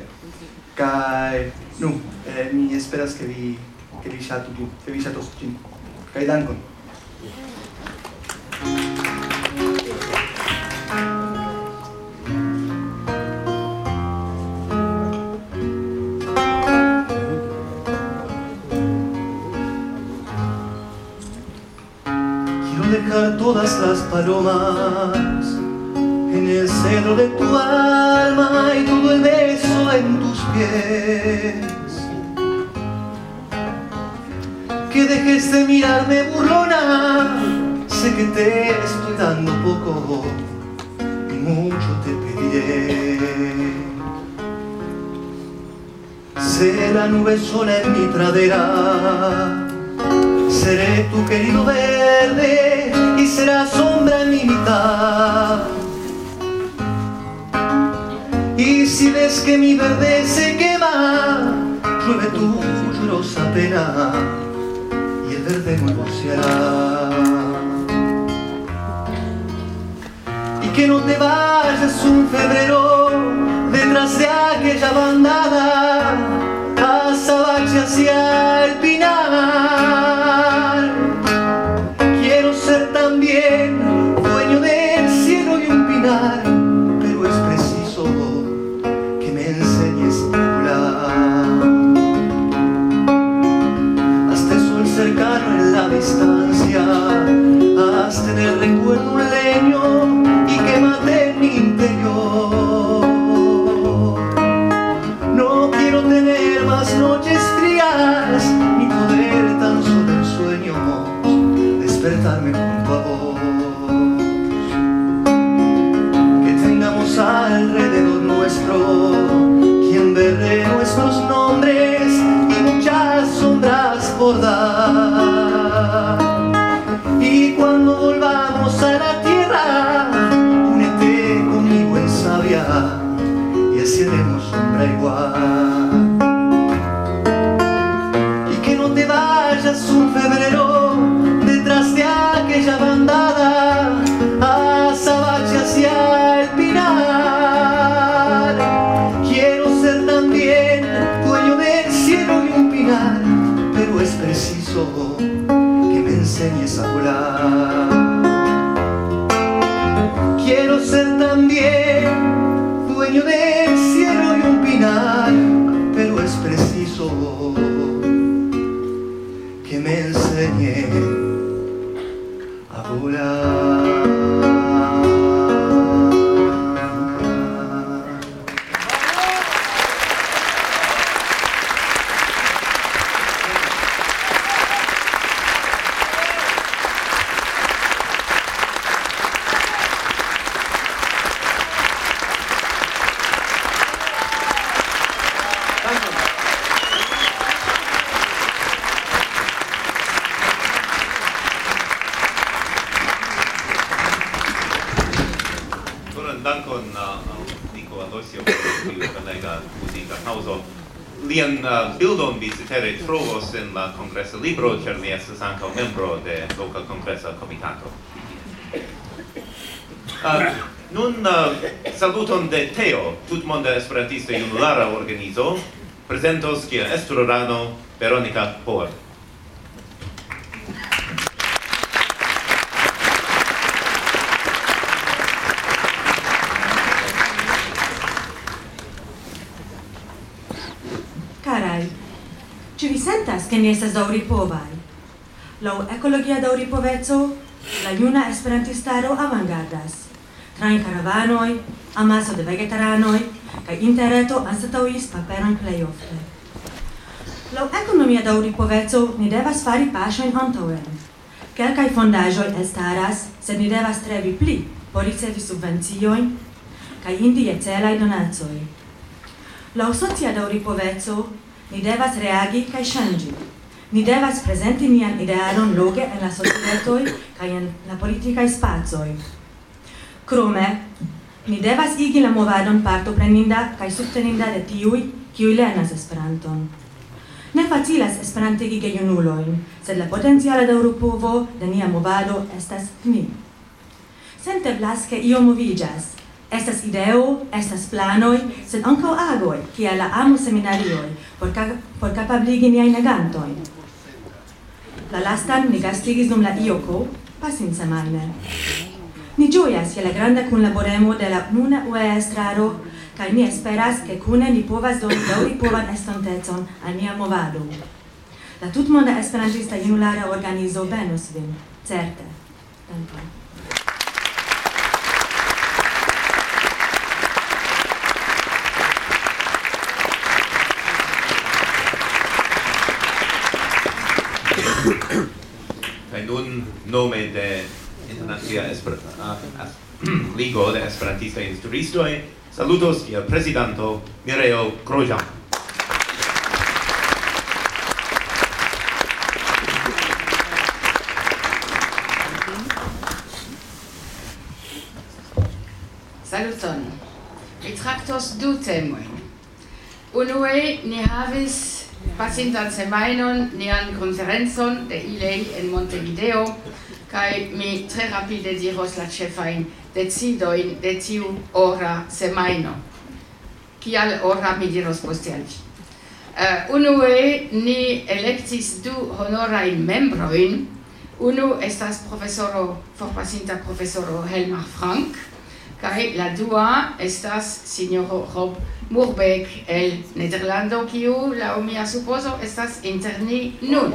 Kaj nu, eh, mi esperas ke vi ke vi ŝatu ĝin, ke vi ŝatos ĝin. Kaj dankon. Palomas en el centro de tu alma y todo el beso en tus pies. Que dejes de mirarme burlona, sé que te estoy dando poco y mucho te pediré. Sé la nube sola en mi pradera, seré tu querido verde y será sombra en mi mitad. Y si ves que mi verde se quema, llueve tu llorosa pena y el verde nuevo se hará. Y que no te vayas un febrero detrás de aquella bandada, azabache hacia el pinar. saluton de Teo, tutmonda esperantisto junulara organizo, presentos kia estrorano Veronica Por. Carai, ci vi sentas che ne estas dauripovaj? Laŭ ekologia daŭripoveco, la juna esperantistaro avangardas train caravanoi, amaso de vegetaranoi, kaj interreto anstataŭis paperon plej ofte. Laŭ ekonomia daŭripoveco ni devas fari paŝojn antaŭen. Kelkaj fondaĵoj elstaras, sed ni devas trevi pli por ricevi subvenciojn kaj indie celaj donacoj. Laŭ socia daŭripoveco ni devas reagi kaj ŝanĝi. Ni devas prezenti nian idealon loge en la societoj kaj en la politikaj spacoj. Krome, ni devas igi la movadon partopreninda kaj subteninda de tiuj, kiuj lernas Esperanton. Ne facilas esperantigi gejunulojn, sed la potenciala daŭropovo de nia movado estas ni. Sente blaske io moviĝas, Estas ideo, estas planoi, sed ankaŭ agoi, kiel la amo seminarioi, por, ca, por capabligi niai agantojn. La lastan ni gastigis dum la ioko, pasinsemajne. Ni gioias je la granda kunlaboremo de la nuna UE estraro ca ni esperas, che cune ni povas doni dauri povan estontecon al nia movado. La tutmonda esperantista junulara organizo benos vin, certe. Dankon. Kaj nun nome de internacia esper uh, ligo de esperantistaj instruistoj salutos sia prezidanto Mireo Crojan. Saluton. Mi traktos du temojn. Unue ni havis pasintan semajnon nian konferencon de ilei en Montevideo, kai mi tre rapide diros la cefain decidoin de tiu ora semaino. Kial ora mi diros poste. Uh, unue ni electis du honorain membroin, Unu estas professoro forpasinta professoro Helmar Frank, kai la dua estas signoro Rob Murbeck el Nederlando, kiu, la mia supposo estas interni nun.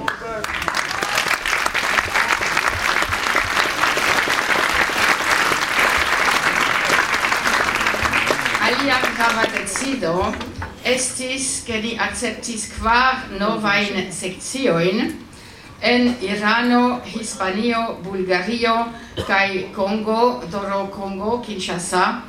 grava decido estis che li acceptis kvar novain seccioin en Irano, Hispanio, Bulgario kai Congo, Doro Congo, Kinshasa.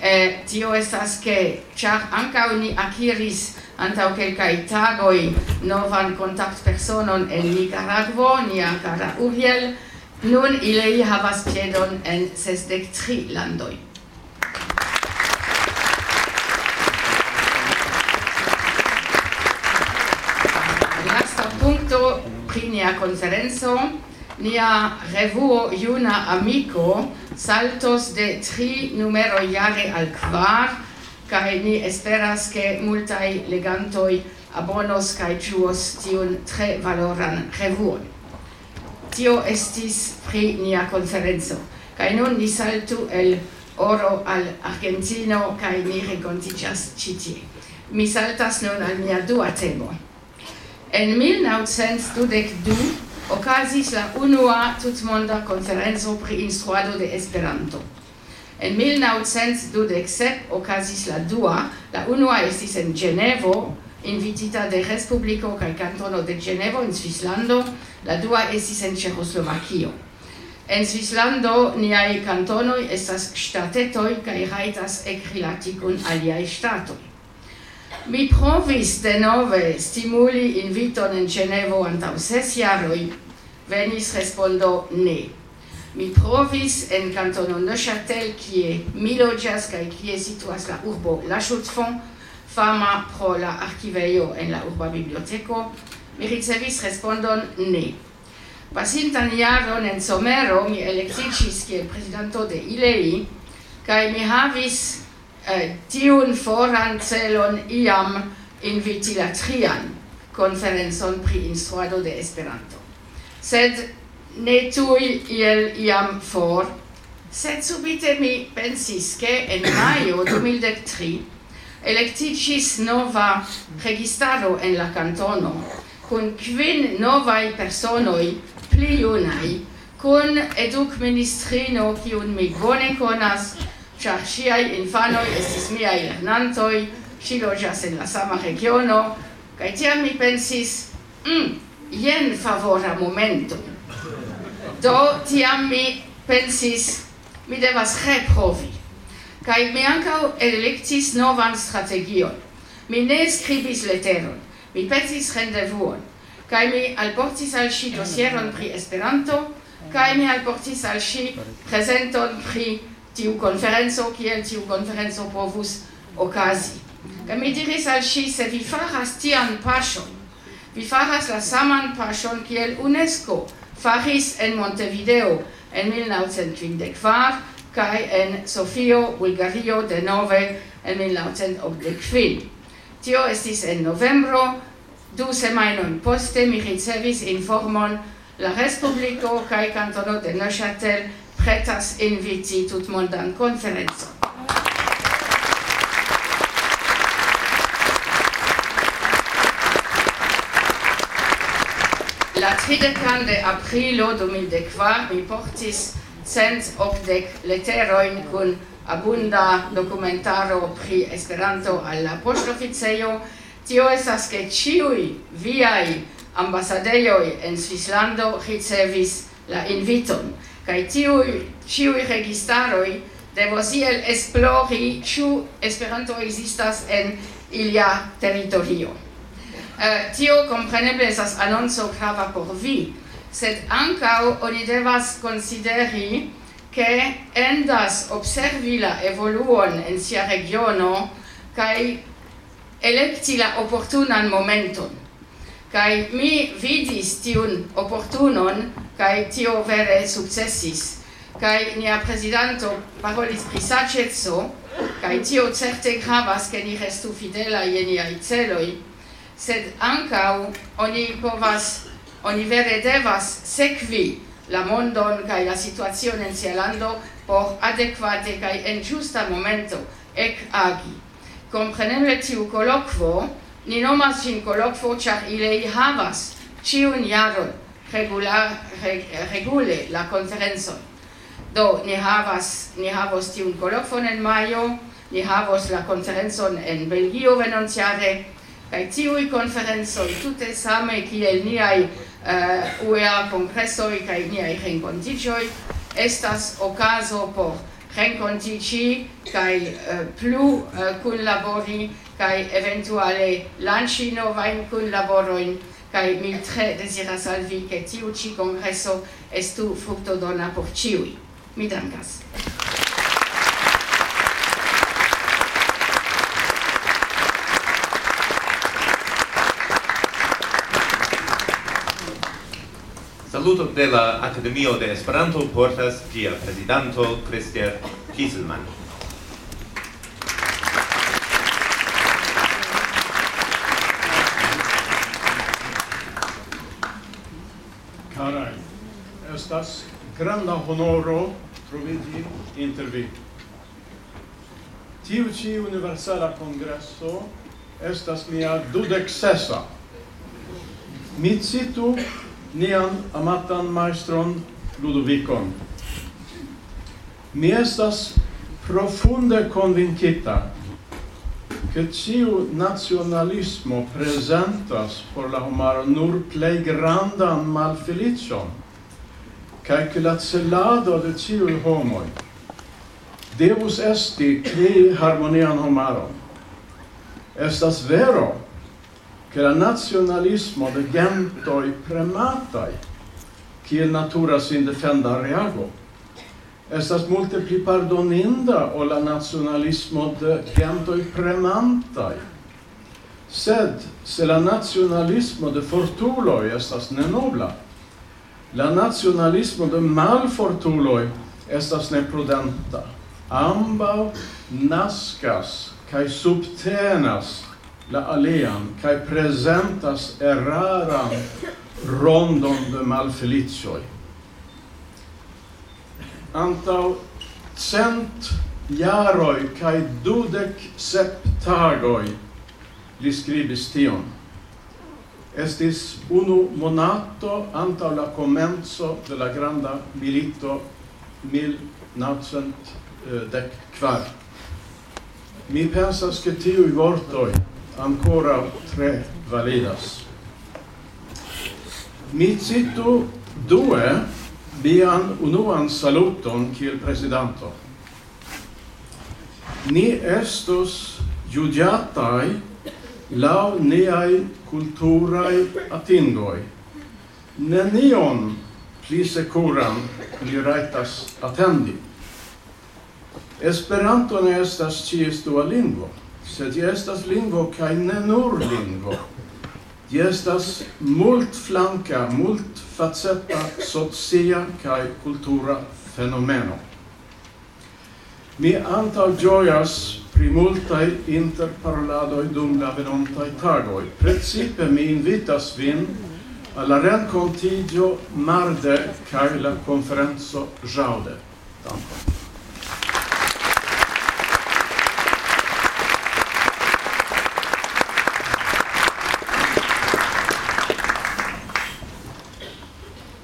Eh, tio estas che char anca ni akiris antau quelcae tagoi novan contact personon en Nicaragua, Niagara Uriel, nun ilei havas piedon en sesdec tri landoi. nia conferenzo, nia revuo Iuna Amico saltos de tri numero jare al kvar, cae ni esperas che multai legantoi abonos cae ciuos tiun tre valoran revuon. Tio estis pri nia conferenzo. Cae nun ni saltu el oro al Argentino cae ni recontigas citie. Mi saltas nun al mia dua temo En 1922 okazis la unua tutmonda konferenco pri instruado de Esperanto. En 1927 okazis la dua, la unua estis en Ĝenevo, invitita de Respubliko kaj Kantono de Ĝenevo en Svislando, la dua estis en Ĉeĥoslovakio. En Svislando niaj kantonoj estas ŝtatetoj kaj rajtas ekrilati kun aliaj ŝtatoj. Mi provis de nove stimuli inviton en Genevo antaŭ ses jaroj, venis respondo ne. Mi provis en cantono Neuchâtel, kie mi loĝas kaj kie situas la urbo La Chaux-de-Fonds, fama pro la archivejo en la urba biblioteko, mi ricevis respondon ne. Pasintan jaron en somero mi elektiĝis kiel prezidanto de ILEI, kaj mi havis eh, tiun foran celon iam inviti la trian konferencon pri instruado de Esperanto. Sed ne tui iel iam for, sed subite mi pensis che en maio 2003 electicis nova registaro en la cantono kun quin novai personoi pli iunai, con educ ministrino, cium mi bone conas, char ŝiaj infanoi estis miai lernantoi, ŝi loĝas en la sama regiono, kaj tiam mi pensis, mm, jen favora momento. Do tiam mi pensis, mi devas reprovi. Kaj mi ancau electis novan strategion. Mi ne skribis leteron, mi petis rendevuon, kaj mi alportis al si dosieron pri Esperanto, kaj mi alportis al si prezenton pri tiu conferenzo, kiel tiu conferenzo povus okazi. Kaj mi diris al ŝi, se vi faras tian paŝon, vi faras la saman paŝon kiel UNESCO faris en Montevideo en 1954 kaj en Sofio, Bulgario, denove en 1985. Tio estis en novembro, du semajnojn poste mi ricevis informon la Respubliko kaj Kantono de Neuchâtel pretas inviti tutmondan konferencon. La tridecan de aprilo 2004 mi portis cent octec leteroin cun abunda documentaro pri Esperanto alla postoficejo. Tio esas che ciui viai ambasadejoi en Svislando ricevis la inviton kai tiuj, ĉiuj registaroi devos iel esplori ĉu Esperanto existas en ilia territorio Uh, eh, tio compreneble esas anonco grava por vi, sed ankaŭ oni devas consideri che endas observi la evoluon en sia regiono kai electi la opportunan momenton. Kai mi vidis tiun opportunon kai tio vere successis. Kai nia presidento parolis pri sacetso kai tio certe gravas ke ni restu fidela je niaj celoi sed ankaŭ oni povas oni vere devas sekvi la mondon kai la situacion en sia lando por adekvate kai en ĝusta momento ek agi. Kompreneble tiu kolokvo ni nomas ĝin kolokvo ĉar ili havas ĉiun jaron regular, reg, regule la conferenzon. Do, ni havas, ni havos tiun colloquon en maio, ni havos la conferenzon en Belgio venonciare, kaj tiuj konferencoj tute same kiel niaj eh, uh, UEA congressoi kai niai rencontigioi, estas ocaso por rencontici kai uh, eh, plu eh, uh, cunlabori kai eventuale lanci novain cunlaboroin kai mi tre desiras al vi ke tiu ĉi kongreso estu fruktodona por ciui Mi dankas. Saluto de la Akademio de Esperanto portas ĝia prezidanto Christian Kieselmann. estas granda honoro trovidi inter vi. Tiu ci universala congresso estas mia dudek. Mi citu nian amatan maestron Ludovicon. Mi estas profunde convincita che ciu nazionalismo presentas por la homaro nur plei grandan malfelicion cae che la celado de ciui homoi devus esti pli harmonian homaron. Estas vero che la nazionalismo de gentoi prematai kiel natura sin defenda reago estas multe pli pardoninda o la nazionalismo de gentoi premantai. Sed se la nazionalismo de fortuloi estas nenobla, La nacionalismo de malfortuloi estas neprudenta. Ambau naskas kai subtenas la alian kai presentas erraran rondon de malfelicioi. Antau cent jaroi kai dudek sep tagoj li skribis tion estis unu monato antaŭ la comenzo de la granda milito 1904. Eh, Mi pensas ke i vortoi ancora tre validas. Mi citu due bian unuan saluton kiel presidanto. Ni estos judiatai lau neai culturai atingoi. Nenion pli securam li raitas atendi. Esperanto ne estas cies dua lingvo, sed je estas lingvo kaj ne nur lingvo. Ĝi estas multflanka, multfaceta socia kaj kultura fenomeno. Mi antal gioias pri multaj interparoladoj dum la venontai tagoi. Precipe mi invitas vin alla rencontigio marde cae la conferenzo jaude. Dankon.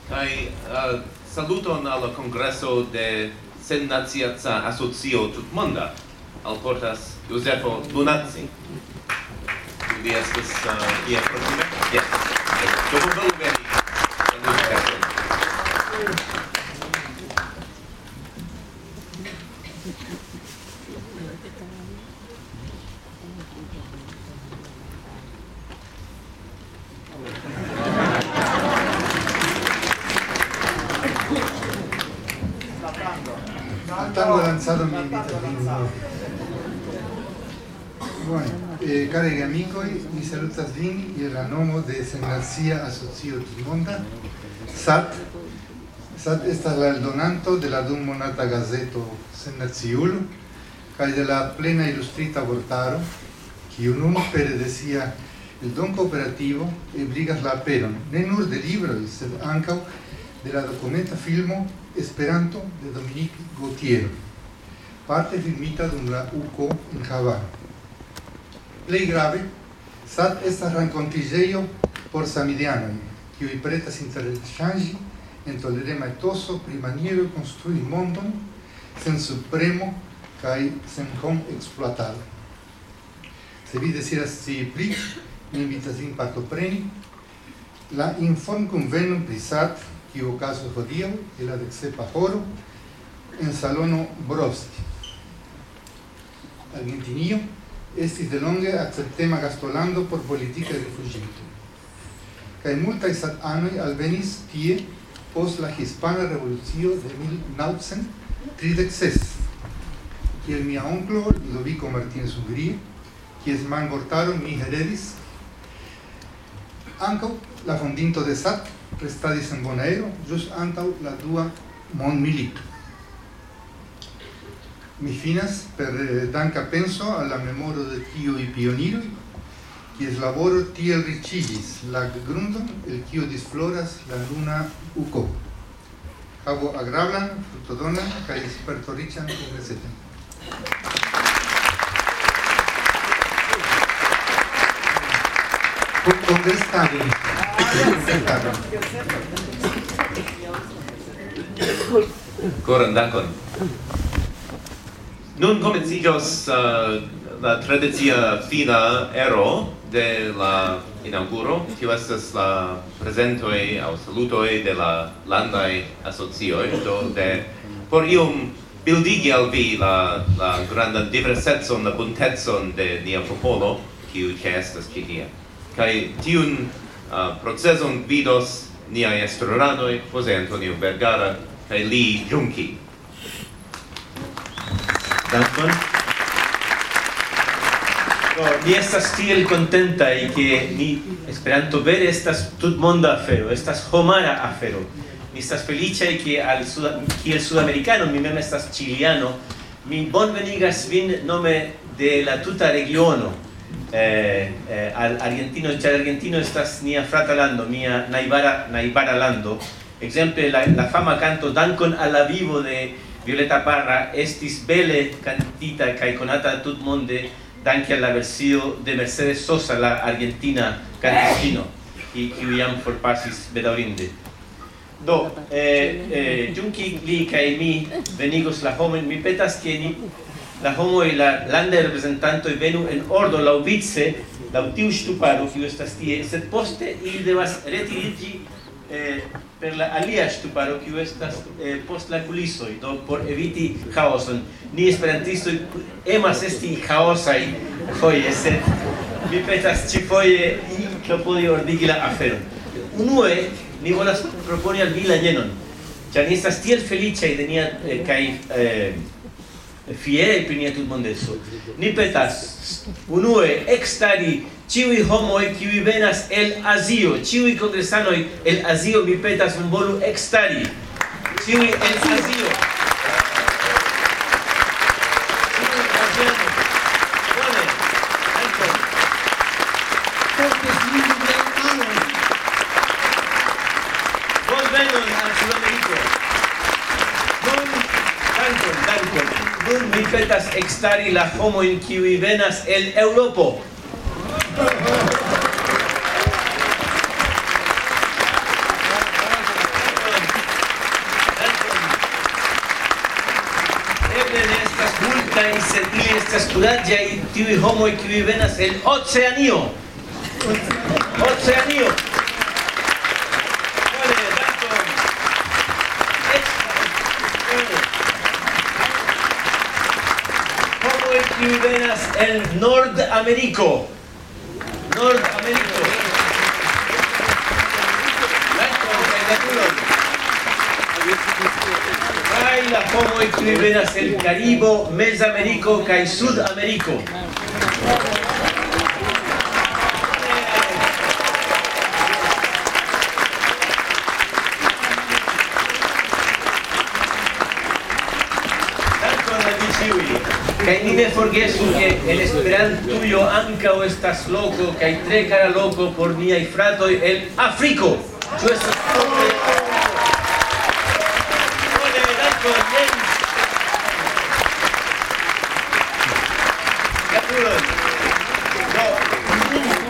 Kai uh, eh, saluton al congresso de sen naciaca asocio tutmonda alportas Josefo Lunazzi. Vi estas uh, ia proxime. Yes. Do bonvolu veni. Salutas vin y el nomo de Senarcia Asocio Monda. Sat, Sat estas la donanto de la dum monata gazeto Senarciulo, kaj de la plena ilustrita vortaro, kiu nun pere decía el don cooperativo ebligas la aperon, ne nur de libroj, sed ankaŭ de la documenta filmo Esperanto de Dominique Gautier, parte filmita dum la UCO en Havana. Plei grave, SAT estas rancontigeio por samidianoi, kiui pretas interchangi en tolerema etoso pri maniero construi mondon sen supremo kai sen hom exploatado. Se vi desiras si pli, mi invitas vin partopreni la inform convenum pri SAT kiu okazos hodiaŭ je la deksepa horo en salono Brosti. Argentinio estis delonge akceptema gastolando por politika rifuĝintoj. Kaj multaj satanoj alvenis tie post la Hispana Revolucio de 1936, kiel mia onklo Ludovico Martínez Ungría, kies mangortaro mi heredis, ankaŭ la fondinto de SAT prestadis en Bonaero ĵus antaŭ la dua mondmilito. Mi finas per eh, danka penso al la memoro de tiuj pioniroj, kies laboro tiel riĉigis la grundon, el kiu disfloras la luna uko. Havu agrablan, frutodonan kaj spertoriĉan kunmeseton. contestado. Contestado. Coran, dankon. Nun comencigos uh, la tradizia fina ero de la inauguro, tio estas la presentoi au salutoi de la landai asocioi, do de por iom bildigi al vi la, la grandan diversetson, la buntezon de nia popolo, kiu ce estas ci tie. Kai tiun uh, proceson vidos niai estroranoi, Jose Antonio Vergara, kai Li Junki, Dankon. No, mi estas tiel contenta y que ni Esperanto vere estas tutmonda afero, estas homara afero. Mi estas felice y que al sud kiel sudamericano, mi mem estas chiliano, mi bonvenigas vin nome de la tuta regiono. Eh, eh, al argentino, ĉar argentino estas nia frata lando, mia naibara naibara lando. Exemple la, la fama canto Dankon al la vivo de Violeta Parra estis bele cantita kaj konata tutmonde danke al la versio de Mercedes Sosa, la argentina cantistino, y kiu jam forpasis bedaŭrinde. Do, eh, eh, Junki li kaj mi venigos la homojn, mi petas ke ni la homoj, la landaj reprezentantoj venu en ordo laŭvice, laŭ tiu ŝtuparo kiu estas tie, sed poste ili devas retiriĝi eh, per la alia ŝtuparo kiu estas eh, post la kulisoj do por eviti ĥaoson ni esperantistoj emas esti ĥaosaj foje sed mi petas ĉifoje klopodi ordigi la aferon. Unue ni volas proponi al vi la ĝenon. Ĉar ni estas tiel feliĉaj de nia eh, kaj eh, fiere opinia tut mondeso. Ni petas unue extari ciui homoi qui venas el Azio, ciui congresanoi el Azio mi petas un volu extari. Ciui el Azio. ekstari la homo in kiui venas el Europo. Eble ne estas multaj, sed ili estas kuraĝaj tiuj homoj kiuj venas el Oceanio. Oceanio. el Nord Americo. Nord Americo. Kaj la homoj kiuj venas el Karibo, Mezameriko kaj Sud Ameriko. forgesu che el Esperantujo ankaŭ estas loko kaj tre kara loko por niaj fratoj el Afriko. Ĉu estas propre?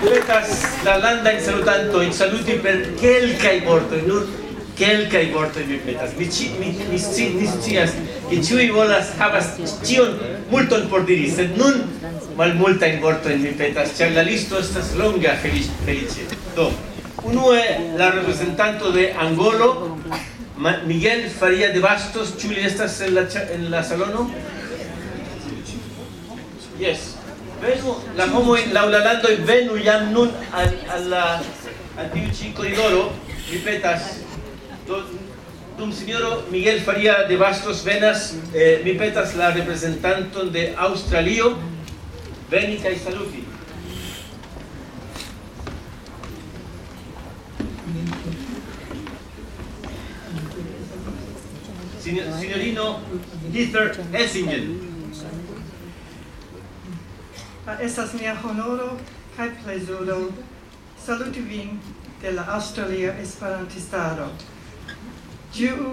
Letas la landa in salutanto in saluti per kelkai vortoj, nur kelkaj vortoj mi petas. Mi ci mi mi scias, ke ĉiuj volas havas ĉion multon por diri, sed nun malmulta in vorto in mi petas, ĉar la listo estas longa felice. felice. Do, unue la representanto de Angolo, Miguel Faria de Bastos, ĉu li estas en la, en la salono? Yes. Venu, la homo en la landoj venu jam nun al, al la al tiu ĉi koridoro, mi petas. Do, dum signoro Miguel Faria de Bastos venas eh, mi petas la reprezentanton de Australio veni kaj saluti Signorino Heather Essingen. Ah, estas mia honoro kaj plezuro saluti vin de la Australia Esperantistaro. Ĝuu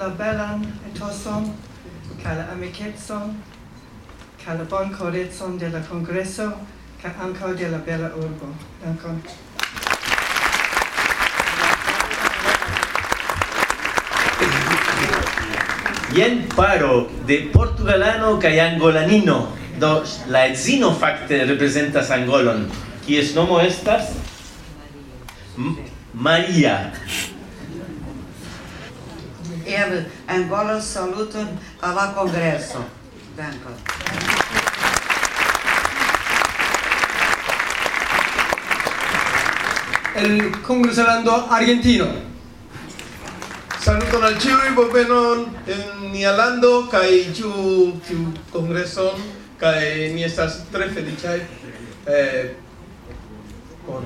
la belan etoson kaj la amikecon kaj la bonkorecon de la kongreso kaj ankaŭ de la bela urbo. Dankon. Jen paro de portugalano kaj angolanino. Do la edzino fakte reprezentas Angolon, kies nomo estas M Maria en Angola saluton alla congresso. Dankon. El congresolando argentino. Saluton al ciui, bonvenon en nia lando, kai ciu, ciu congreson, kai ni estas tre felicai eh, por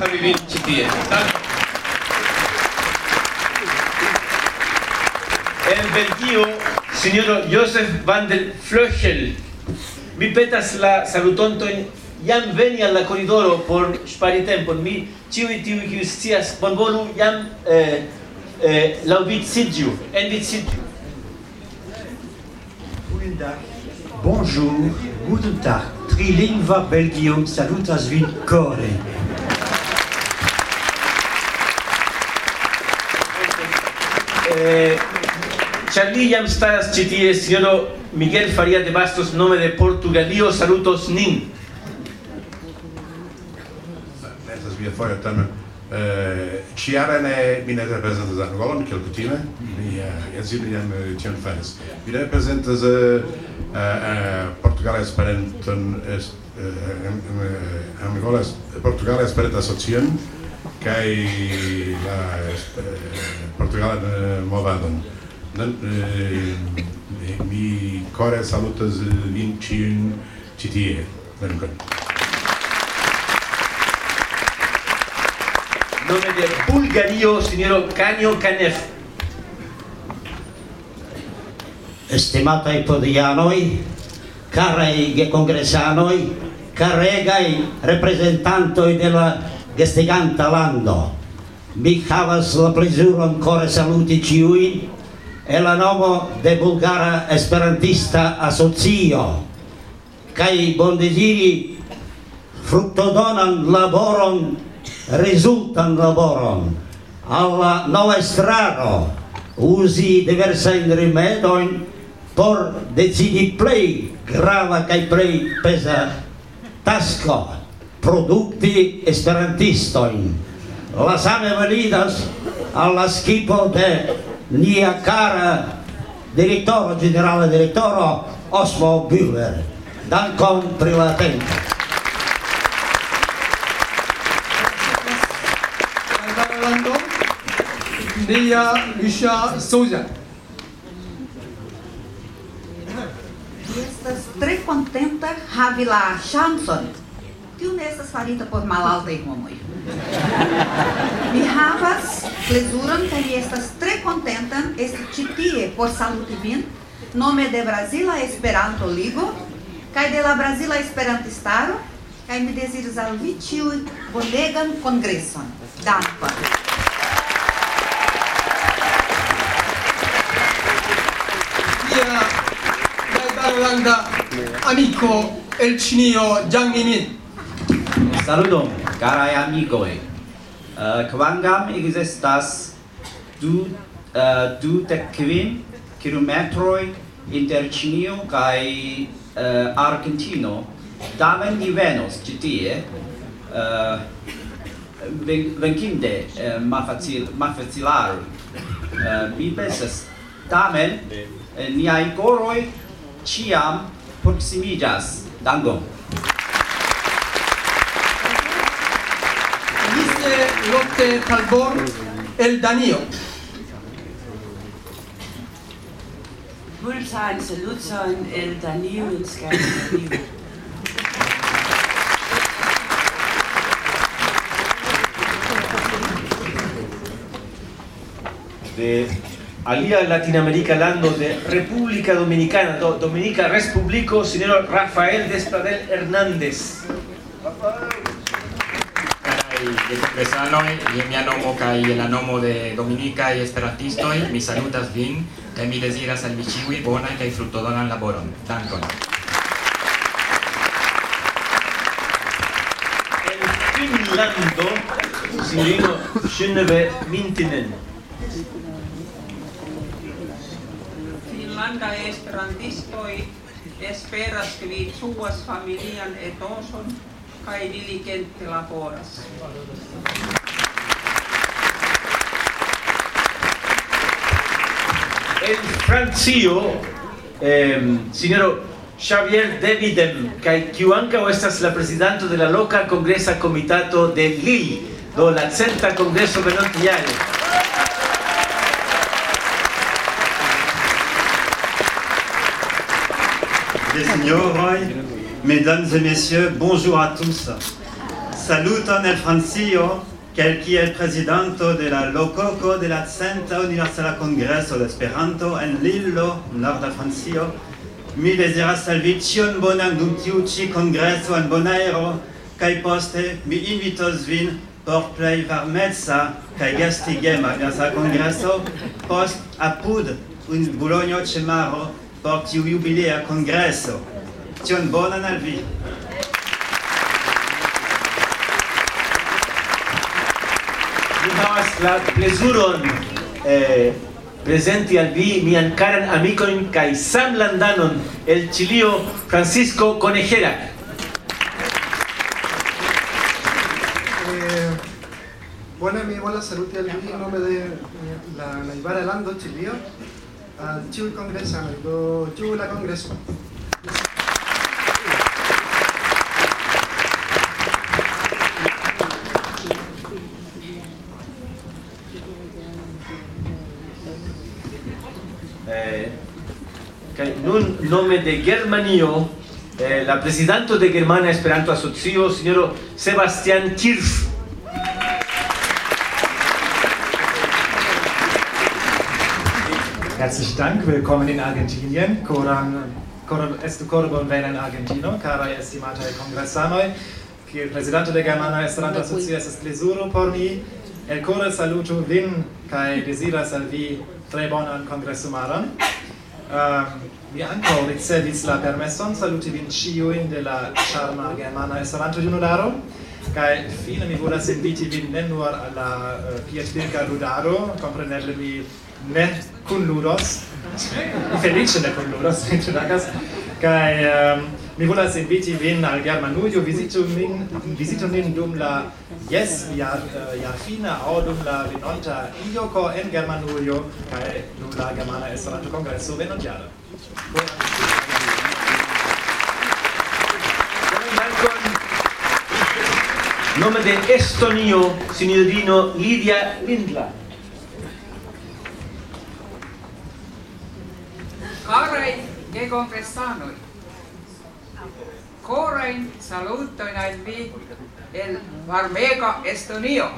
havi vin citie. Dankon. el Belgio, signoro Josef van der Flöchel. Mi petas la salutontojn jam veni al la koridoro por ŝpari tempon. Mi ĉiuj tiuj kiuj scias bonvolu jam eh, eh, laŭviciĝu, enviciĝu. Bonjour, guten Tag. Trilingva Belgium salutas vin kore. Eh, jam staras ĉi tie, Miguel Faria de Bastos, nome de Portugalio, salutos nin. Estas via fora tamen. Eh, Ciara ne mi ne reprezentas Angolon, kiel kutime. Mi edzino jam eh, tion faris. Mi reprezentas Portugala Esperanton es, uh, uh, Angola Portugala Esperanto Asociacion kaj la uh, Portugala Movadon. mi care salută vin și în citie. Nome de Bulgario, signor Canio Canef. Estimatai podianoi, carei congresanoi, caregai reprezentantoi de la Gestiganta Lando, mi havas la plezuron core saluti ciuin, e la nomo de Bulgara Esperantista Asocio. Kaj bondeziri fruttodonan laboron rezultan laboron. Alla nova estraro usi diversajn rimedojn por decidi play grava kai play pesa tasko producti esperantistojn la same validas alla skipo de minha cara direttore generale direttore Oswald Bühler Dankon Privatenko Nia Lucha Souza. Estas tre contenta Ravila Shamson, que unestas farita por malalta e como. Mi havas plezuron kaj mi estas tre kontenta esti ĉi tie por saluti vin nome de Brazila Esperanto Ligo kaj de la Brazila Esperantistaro kaj mi deziras al vi ĉiuj bonegan kongreson. Dankon. Olanda, amico el Cinio Jiang Min. Saluton carai amigoi, uh, quangam existas du, uh, du tec quin kilometroi inter Cinio cae uh, Argentino, tamen ni venos citie, uh, vencinde uh, ma facil ma facilar uh, mi pensas tamen uh, niai coroi ciam proximigas dangon de el Danío. El De Alia Latinoamérica Lando de República Dominicana, Dominica Respublico, señor Rafael Despladel Hernández. de Congresanoi, je eh, mia nomo kai la nomo de Dominica i Esperantistoi, mi salutas vin kaj mi deziras al vi ĉiuj bonan kaj fruktodonan laboron. Dankon. El Finlando, sinjorino Genevieve Mintinen. Finlanda Esperantistoi esperas vi suas familian etoson diligente laboras. El Francio, eh, signoro Xavier Davidem, kai kiu ankaŭ estas la prezidanto de la loka kongresa komitato de Lille, do la centa kongreso venontjare. Des signoroi, mesdames et messieurs, bonjour à tous. Saluton el Francio, quel qui est presidento de la Lococo de la Centa Universala Congreso de Esperanto en Lillo, nord de Francio. Mi desiras salvi bonan dum tiu ci congreso en Bonaero, kai poste mi invitos vin por plei varmetsa kai gastigema gasa congreso post apud un Bologno Cemaro por tiu jubilea congreso. Cion bonan al vi. Mi havas la plezuron eh, presenti al vi mian caran amikon kaj samlandanon el Chilio Francisco Conejera. Eh, Buona mi vola saluti al vi in nome de eh, Naivara Lando Chilio al ciu congresano do ciu la nun nome de Germanio eh, la presidente de Germana Esperanto Asocio, signoro Sebastian Kirch. Herzlichen Dank, willkommen in Argentinien. Coran, coran est corbon venen Argentino, cara estimata congressanoi, Kiel presidente de Germana Esperanto Asocio est plezuro por mi. El cora saluto vin, kai desiras al vi tre bonan congressumaron. Ehm, um, vi ankaŭ ricevis la permesson saluti vin ĉiujn de la charma germana Esperanto junularo. Kai fine mi volas inviti vin ne nur alla uh, eh, piedpilka ludaro, kompreneble mi ne kunludos, felice ne kunludos, in ĵakas, kai um, ehm, Mi volas inviti vin al Germanujo, visitu min, visitu min dum la jes jar, eh, jar fina au dum la venonta ioko en Germanujo kaj dum la Germana Esperanto Kongreso venontjare. Nome de Estonio, signorino Lidia Lindla. Carai, che confessanoi, Corain salutoin al vi el varmega Estonio.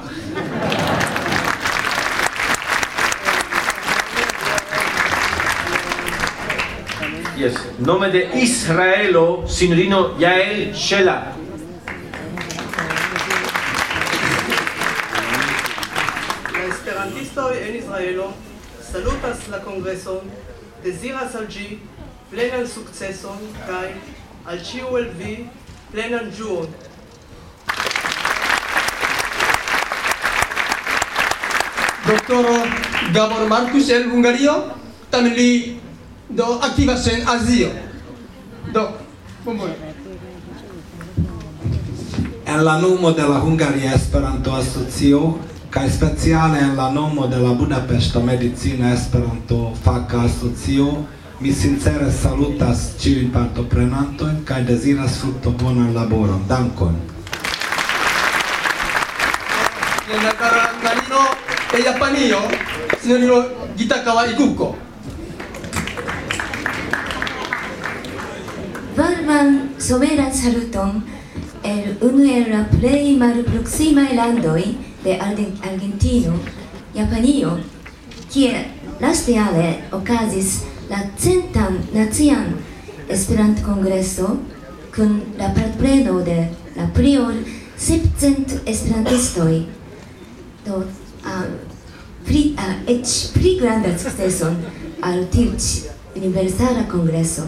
Yes. Nome de Israelo, signorino Yael Shela. La esperantistoj en Israelo salutas la kongreson, deziras al ĝi plenan sukceson kaj al ĉiu el vi plenan ĝuon. Doktoro Gabor Marcus el Hungario, tamen li do aktivas en Azio. Do, bonvolu. En la nomo de la Hungaria Esperanto Asocio kaj speciale en la nomo de la Budapesta Medicina Esperanto Faka Asocio Mi sincere salutas ciuin partoprenantojn kaj deziras fruktobonan laboron. Dankon! Nella cara Marino e Japanio, signorino Gitakawa Iguko. Varman soveran saluton el unu el la plei malproximaj landoj de Argentino, Japanio, kie laste ale okazis la centan nacian Esperanto-kongreso kun la partpreno de la pli ol 700 esperantistoj. Do a pri a eĉ pli grandan sukceson al tiu universala kongreso.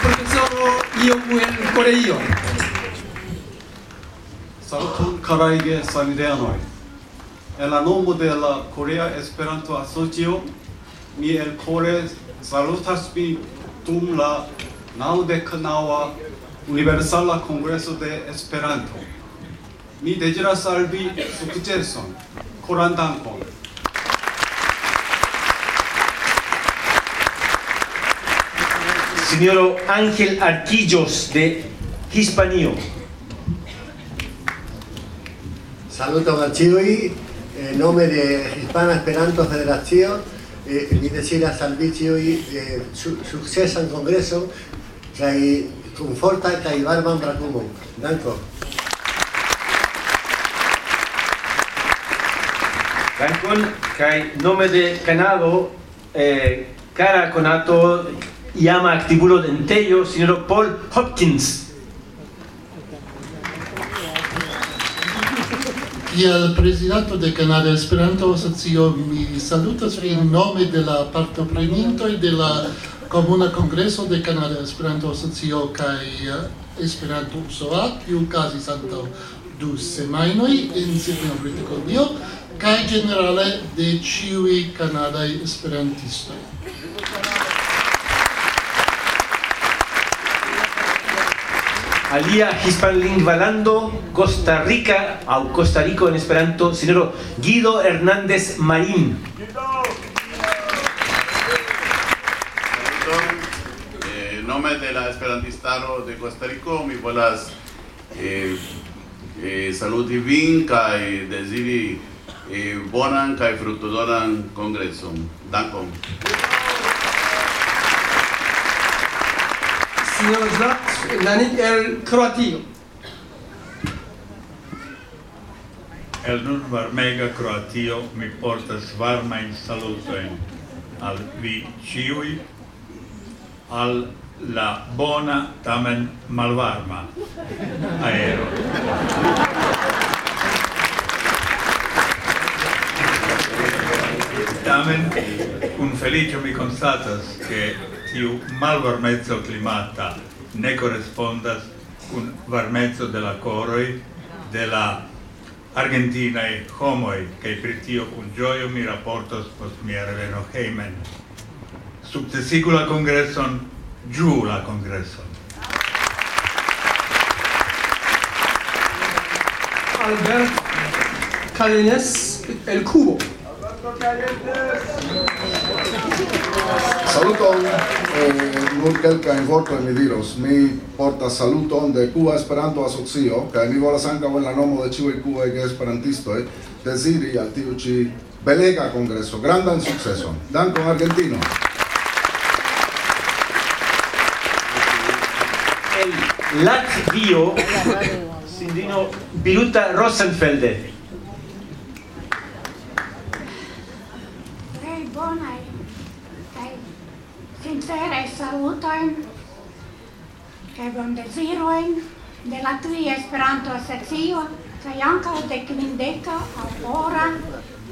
Profesoro Iomuel Koreio. Saluton karajge samideanoi. En la nomo de la Corea Esperanto Asocio, mi el core salutas mi dum la naudek naŭa Universala Kongreso de Esperanto. Mi deziras al vi sukceson. Koran dankon. Signoro Ángel Arquillos de Hispanio. Saluton a ĉiuj en nome de Hispana Esperanto Federacio eh, mi deziras ĉiuj eh, su sukcesan kongreson kaj komforta kaj varman brakumon. Dankon. Dankon kaj nome de Canado eh, cara conato iama activulo dentejo signoro Paul Hopkins. kiel prezidanto de Kanada Esperanto Asocio mi salutas vin nome de la partoprenintoj de la Komuna Kongreso de Kanada Esperanto Asocio kaj eh, Esperanto USOA, kiu okazis antaŭ du semajnoj en Sidnejo, Brito Columbio, kaj ĝenerale de ĉiuj kanadaj esperantistoj. Alia hispanlingva lando Costa Rica au Costa Rico en Esperanto, signoro Guido Hernández Marín. En nome de la Esperantistaro de Costa Rico, mi volas eh, eh, saluti vin kaj deziri eh, bonan kaj fruktodoran kongreson. Dankon. Siozat Lanik el Kroatio. El nun varmega Kroatio mi portas varmain salutojn al vi ĉiuj, al la bona tamen malvarma aero. tamen, un felicio mi constatas che tiu malvarmezzo climata ne correspondas cun varmezzo de la coroi, de la argentinae homoi, cae per tio cun gioio mi rapportos post mia reveno heimen. Subtesigu la congresson, giù la congresson. Albert Calenes, El Cubo. Alberto Saluton, eh, nur kelka in vorto mi diros. Mi porta saluton de Cuba Esperanto Asocio, kaj mi volas ankaŭ en la nomo de ĉiuj kubaj esperantistoj deziri al tiu ĉi belega kongreso grandan sukceson. Dankon Argentino. El Latvio, Sindino Biruta Rosenfelde. sincere salutojn bon bondezirojn de Latvia Esperanto Asocio kaj ankaŭ de kvindeka aŭtora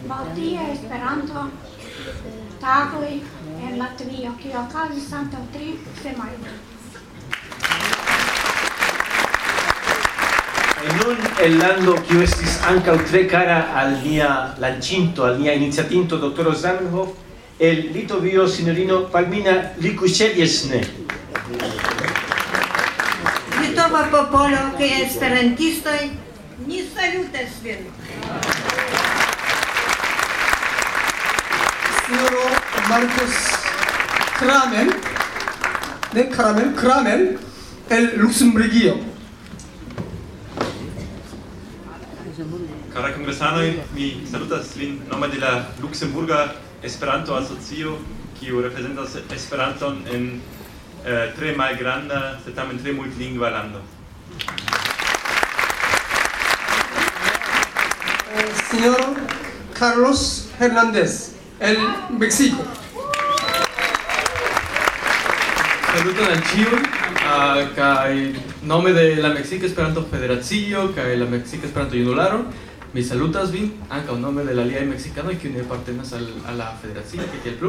Baltia Esperanto tagoj en Latvio, kiu okazis antaŭ tri semajnoj. E non el lando kiu estis ankaŭ tre cara al nia lancinto, al nia iniciatinto, doktoro Zamenhof, el Litovio signorino Palmina Likuŝeljesne. Litova popolo kaj esperantistoj ni salutas vin. Signoro Markus Kramen, ne Kramen, Kramen el Luxemburgio. Cara kongresanoj, mi salutas vin nome de la Luxemburga Esperanto-asocio, kiu reprezentas Esperanton en eh, tre malgranda, sed tamen tre multlingva lando. Eh, señor Carlos Hernández, el Mexico. Saluton al ĉiuj uh, kaj nome de la Meksika Esperanto Federacio kaj la Meksika Esperanto Junularo Mi salutas vin ankaŭ nome de la aliaj Mexicana, kiuj ne apartenas al, a la federacio kaj tiel plu.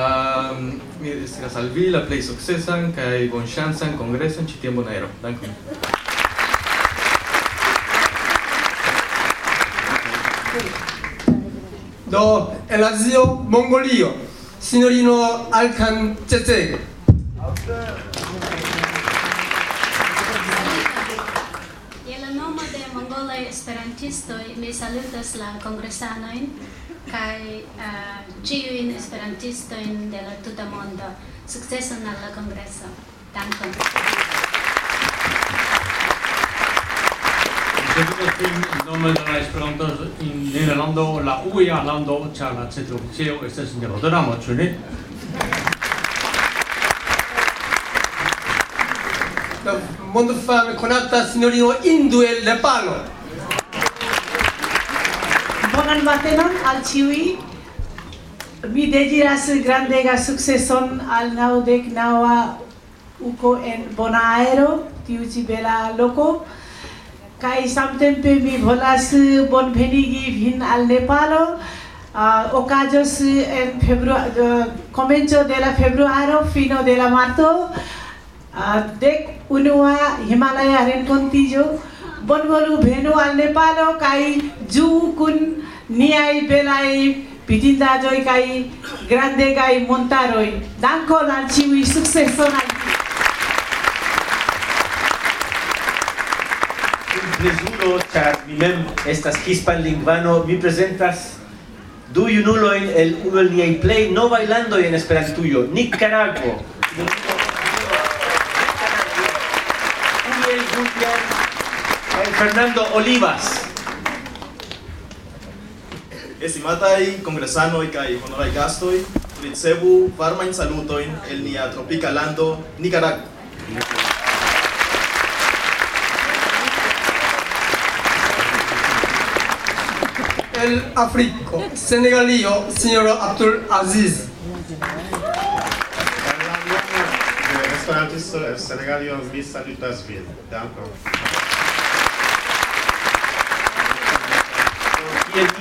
Um, mi deziras al vi la plej sukcesan kaj bonŝancan kongreson ĉi tie en Bonaero. Dankon. Do, Elazio, Mongolio, signorino Alcan Tsetsege. esperantistoj, mi salutas la kongresanojn kaj ĉiujn uh, esperantistojn de la tuta mondo. Sukceson al la kongreso. Dankon. Sekve fin nome de la Esperanto in Nederlando, la UIA lando, ĉar la centroficejo estas en Rotterdamo, ĉu ne? Mondo fame konata signorino Indue Nepalo. Buenas mañanas al Chiwi. Mi dejiras grandega sukseson al nau dek naua uko en bonaero tiu ci bela loko Kai samtempe mi volas bonvenigi vin al Nepalo. Uh, ocazos en februario, comienzo de la februario, fino de la marzo, uh, dec unua Himalaya rencontillo, bonvolu venu al Nepalo kai ju kun niai belai pitindajoi kai grande kai montaroi. Dankon al ciui successonai. plezuro, char mi mem estas hispan lingvano, mi presentas du junuloin el uno el niai play nova ilando en Esperantujo, Nicaragua. Fernando Olivas. Estimatai congresanoi kai honorai gastoi, ricevu varmain salutoin el nia tropica lando Nicaragua. El Africo, Senegalio, señor Abdul Aziz. Esperantisto el Senegalio mi salutas vin. Dankon.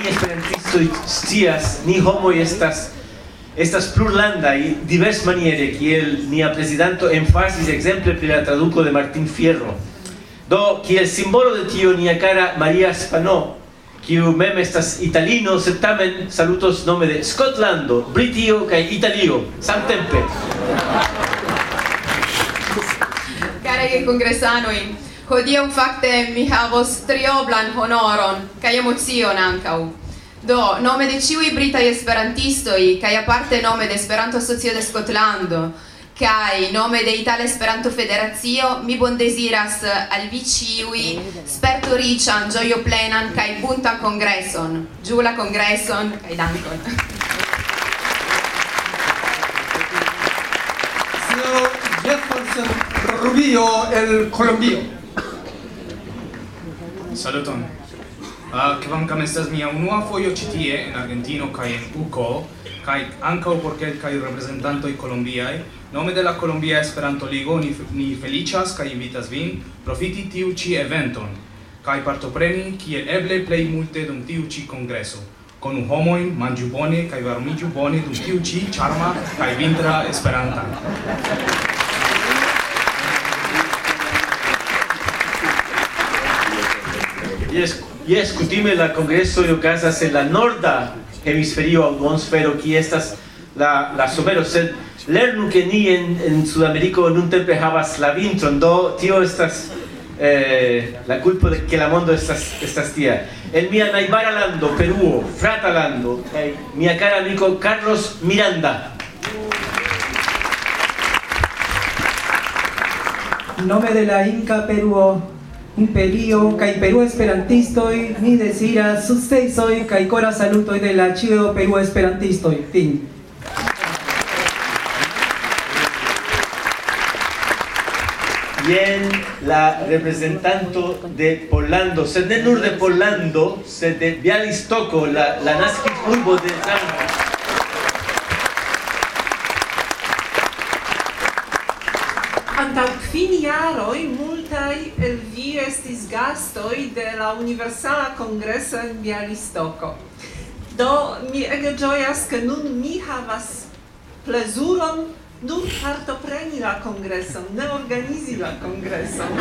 esperantistoj scias, ni homoj estas estas plurlandaj diversmaniere, kiel nia prezidanto emfasis ekzemple pri la traduko de Martin Fierro. Do, kiel simbolo de tio nia cara Maria Spano, kiu mem estas italino, sed tamen salutos nome de Scotlando Britio kaj Italio, samtempe. Caraj congresanoj, hodiaŭ fakte mi havos trioblan honoron kaj emocion ankaŭ. Do, nome de ciui britai esperantistoi, kai aparte nome de Esperanto Asocio de Scotlando, kai nome de Italia Esperanto Federazio, mi bon desiras al vi ciui sperto rician, gioio plenan, kai bunta congresson. Giù la congresson, kai dankon. Jefferson Rubio, el Colombio. Saluton. Ah, uh, kvankam estas mia unua fojo ĉi tie en Argentino kaj en UCO, kaj ankaŭ por kelkaj reprezentantoj kolombiaj, nome de la Kolombia Esperanto Ligo ni, ni feliĉas kaj invitas vin profiti tiu ĉi eventon kaj partopreni kiel eble plej multe dum tiu ĉi kongreso. Konu homojn, manĝu bone kaj varmiĝu bone dum tiu ĉi ĉarma kaj vintra Esperanta. Yes, kutime la congreso de okazas en la norda hemisferio aŭ duonsfero, kie estas la la somero, sed lernu ke ni en en Sudameriko nuntempe havas la vintron, do tio estas eh, la culpo de que la mondo estas estas tia. En mia najbara lando, Peruo, frata lando, kaj mia cara amico Carlos Miranda. nome de la Inca Peruo imperio kai Perú esperantistoi ni desiras sukcesoj kai kora salutoj de la ĉio Perú esperantistoj fin Jen la representanto de Polando, sed ne nur de Polando, sed de Bialistoko, la, la naskiĝurbo de Zambia. kvin jaroj multaj el vi estis gastoj de la Universala Kongreso en Bialistoko. Do mi ege ĝojas, ke nun mi havas plezuron nur partopreni la kongreson, ne organizi la kongreson.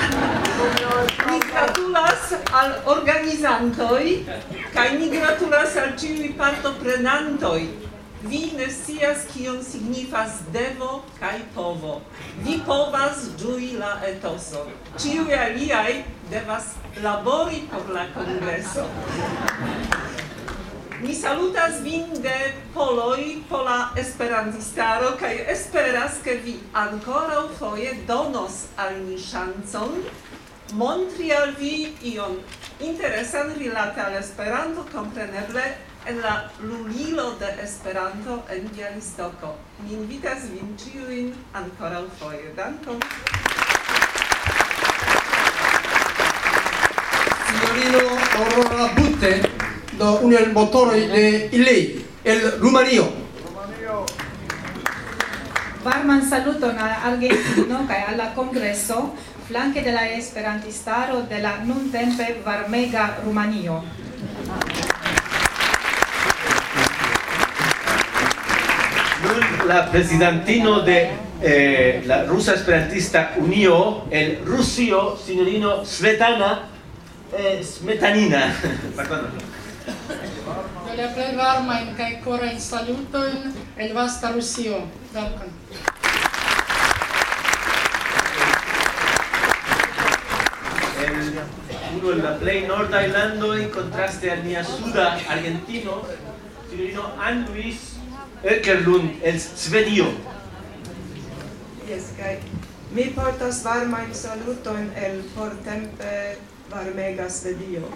mi gratulas al organizantoj kaj mi gratulas al ĉiuj partoprenantoj vi ne scias kion signifas devo kaj povo. Vi povas ĝui la etoso. Ĉiuj aliaj devas labori por la kongreso. Mi salutas vin de Poloj, Pola Esperantistaro, kaj esperas, ke vi ankoraŭ foje donos al ni ŝancon montri al vi ion interesan rilate al Esperanto, kompreneble en la lulilo de Esperanto en Bialistoko. Mi invitas vin ĉiujn ankoraŭ foje. Dankon. Signorino Aurora Butte, do unu el motoroj de Ilei, el Rumanio. Rumanio. Varman saluton al Argentino kaj al la kongreso flanke de la esperantistaro de la nuntempe varmega Rumanio. nun la presidentino de eh, la Rusa Esperantista Unio el Rusio, signorino Svetana eh, Smetanina. Do la plej varmajn kaj korajn salutojn el vasta Rusio. Dankon. uno en la play norda Irlando en contraste al mia suda argentino, signorino Ann Luis Ökerlund el Svedio. Yes, kai. Mi portas varmain saluton el portempe varmega Svedio.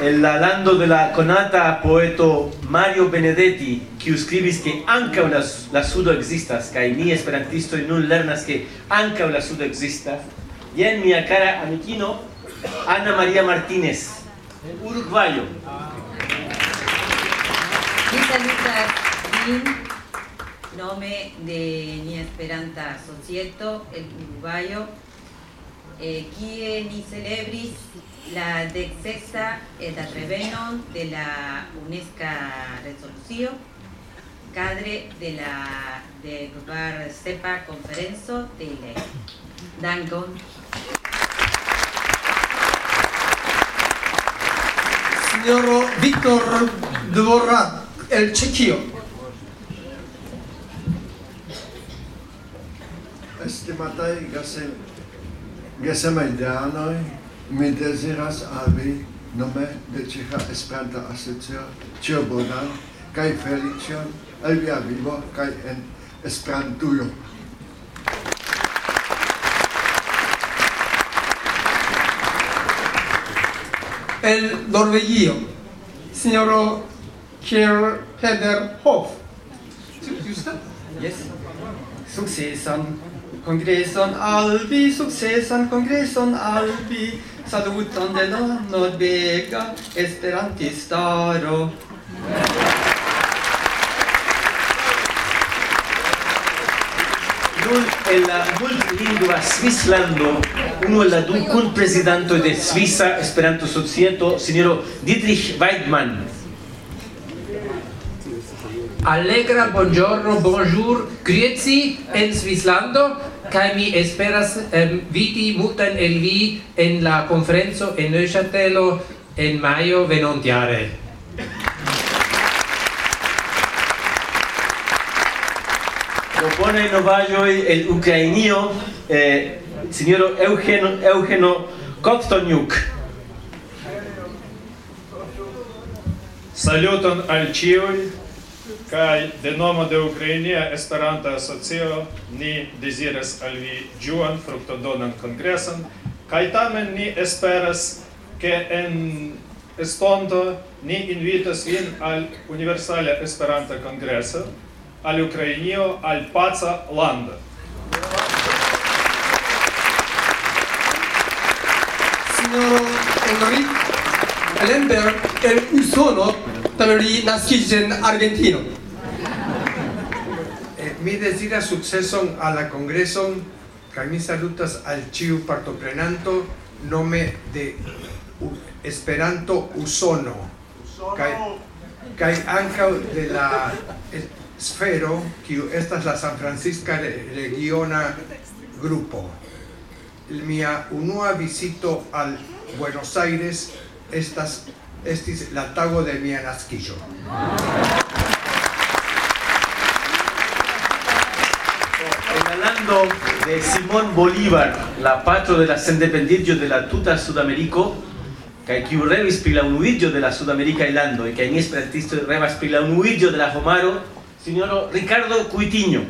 El la lando de la conata poeto Mario Benedetti, kiu scribis che anche la, la sudo existas, kai ni esperantistoj nun lernas che anche la sudo existas, jen mia cara amikino Ana Maria Martinez, Uruguayo. Mi salutas vin nome de ni Esperanta Societo el Uruguayo eh, kie ni celebris la dexexa et revenon de la UNESCO resolucio cadre de la de Gvar Sepa Conferenzo de. Dankon. signoro Victor Dvorak el Cecchio. Estimatai gasem, gasemaidanoi, mi desiras avi nome de Ceca Esperanta Asocio, cio bonan, kai felicion, el via vivo, kai en Esperantujo. el Norvegio, signoro Kier Peder Hoff. Giusto? Yes. Successan congresson albi, successan congresson albi, saluton de la Norvega Esperantistaro. Dul, el la distingua Svislando, uno el la du kun prezidanto de Svisa Esperanto Societo, sinjoro Dietrich Weidmann. Allegra buongiorno, bonjour, grüezi en Svislando, kai mi esperas um, vidi multan el vi en la conferenzo en Neuchâtelo en maio venontiare. Propone novaĵoj el Ukrainio, eh, signoro Eugeno Eugeno Koktoniuk. Saluton al ĉiuj kaj de nomo de Ukrainia Esperanto Asocio ni deziras al vi ĝuan fruktodonan kongreson kaj tamen ni esperas ke en estonto ni invitas vin al Universala Esperanto Kongreso al Ukrainio, al paca lando. Signoro Enrique Lemberg el Usono, tamen li naskiĝis en Argentino. Eh, mi deziras sukceson al la kongreson kaj mi salutas al ĉiu partoprenanto nome de Esperanto Usono. Kaj kaj ankaŭ de la sfero kiu estas la San Francisca re- regiona grupo. Mia unua visito al Buenos Aires estas estis la tago de mia naskiĝo. En la lando de Simón Bolívar, la patro de la sendependiĝo de la tuta Sudameriko, kaj kiu revis pri la de la Sudamerika lando, kaj ni esperantistoj revas pri la unuiĝo de la homaro, signoro Ricardo Cuitiño.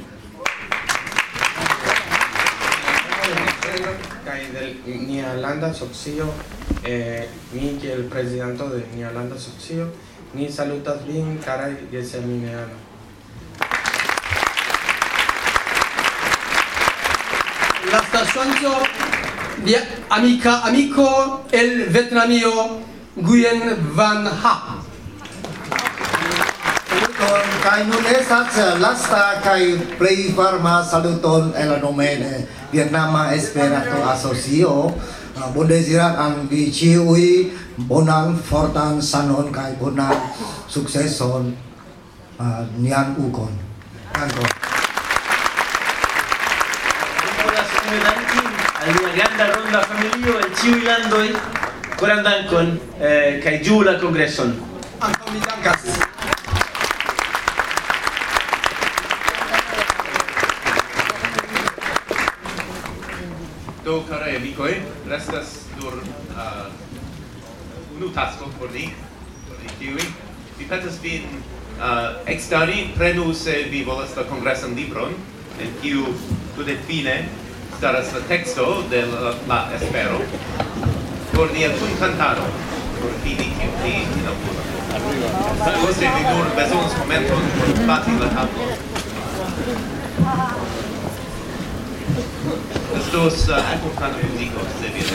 Kai del landa Socio, eh, mi kiel presidento de Nederlanda Socio, ni salutas vin karaj gesamineanoj. La ŝanco de amica amico el Vietnamio Nguyen Van Ha saluton kai nun estas lasta kai plej varma saluton el la nomene Vietnama Esperanto Asocio ah, bondezirat al vi ĉiuj bonan fortan sanon kaj bonan sukceson uh, ah, nian ukon dankon al una granda ronda familio el ĉiuj landoj koran dankon eh, kaj ĝuu la kongreson ankaŭ mi dankas Do, carae amicoi, eh, restas nur uh, ah, unu tasko por ni, por ni tiui. Mi petas vin ah, uh, extari, prenu se vi volas la congresan libron, en kiu tude fine staras la texto de la, la espero por nia cun cantaro, por fini kiu ni inaugura. Poste vi nur besonas momenton por bati la tablo. dos uh, Ankunft an Musik auf Serviette.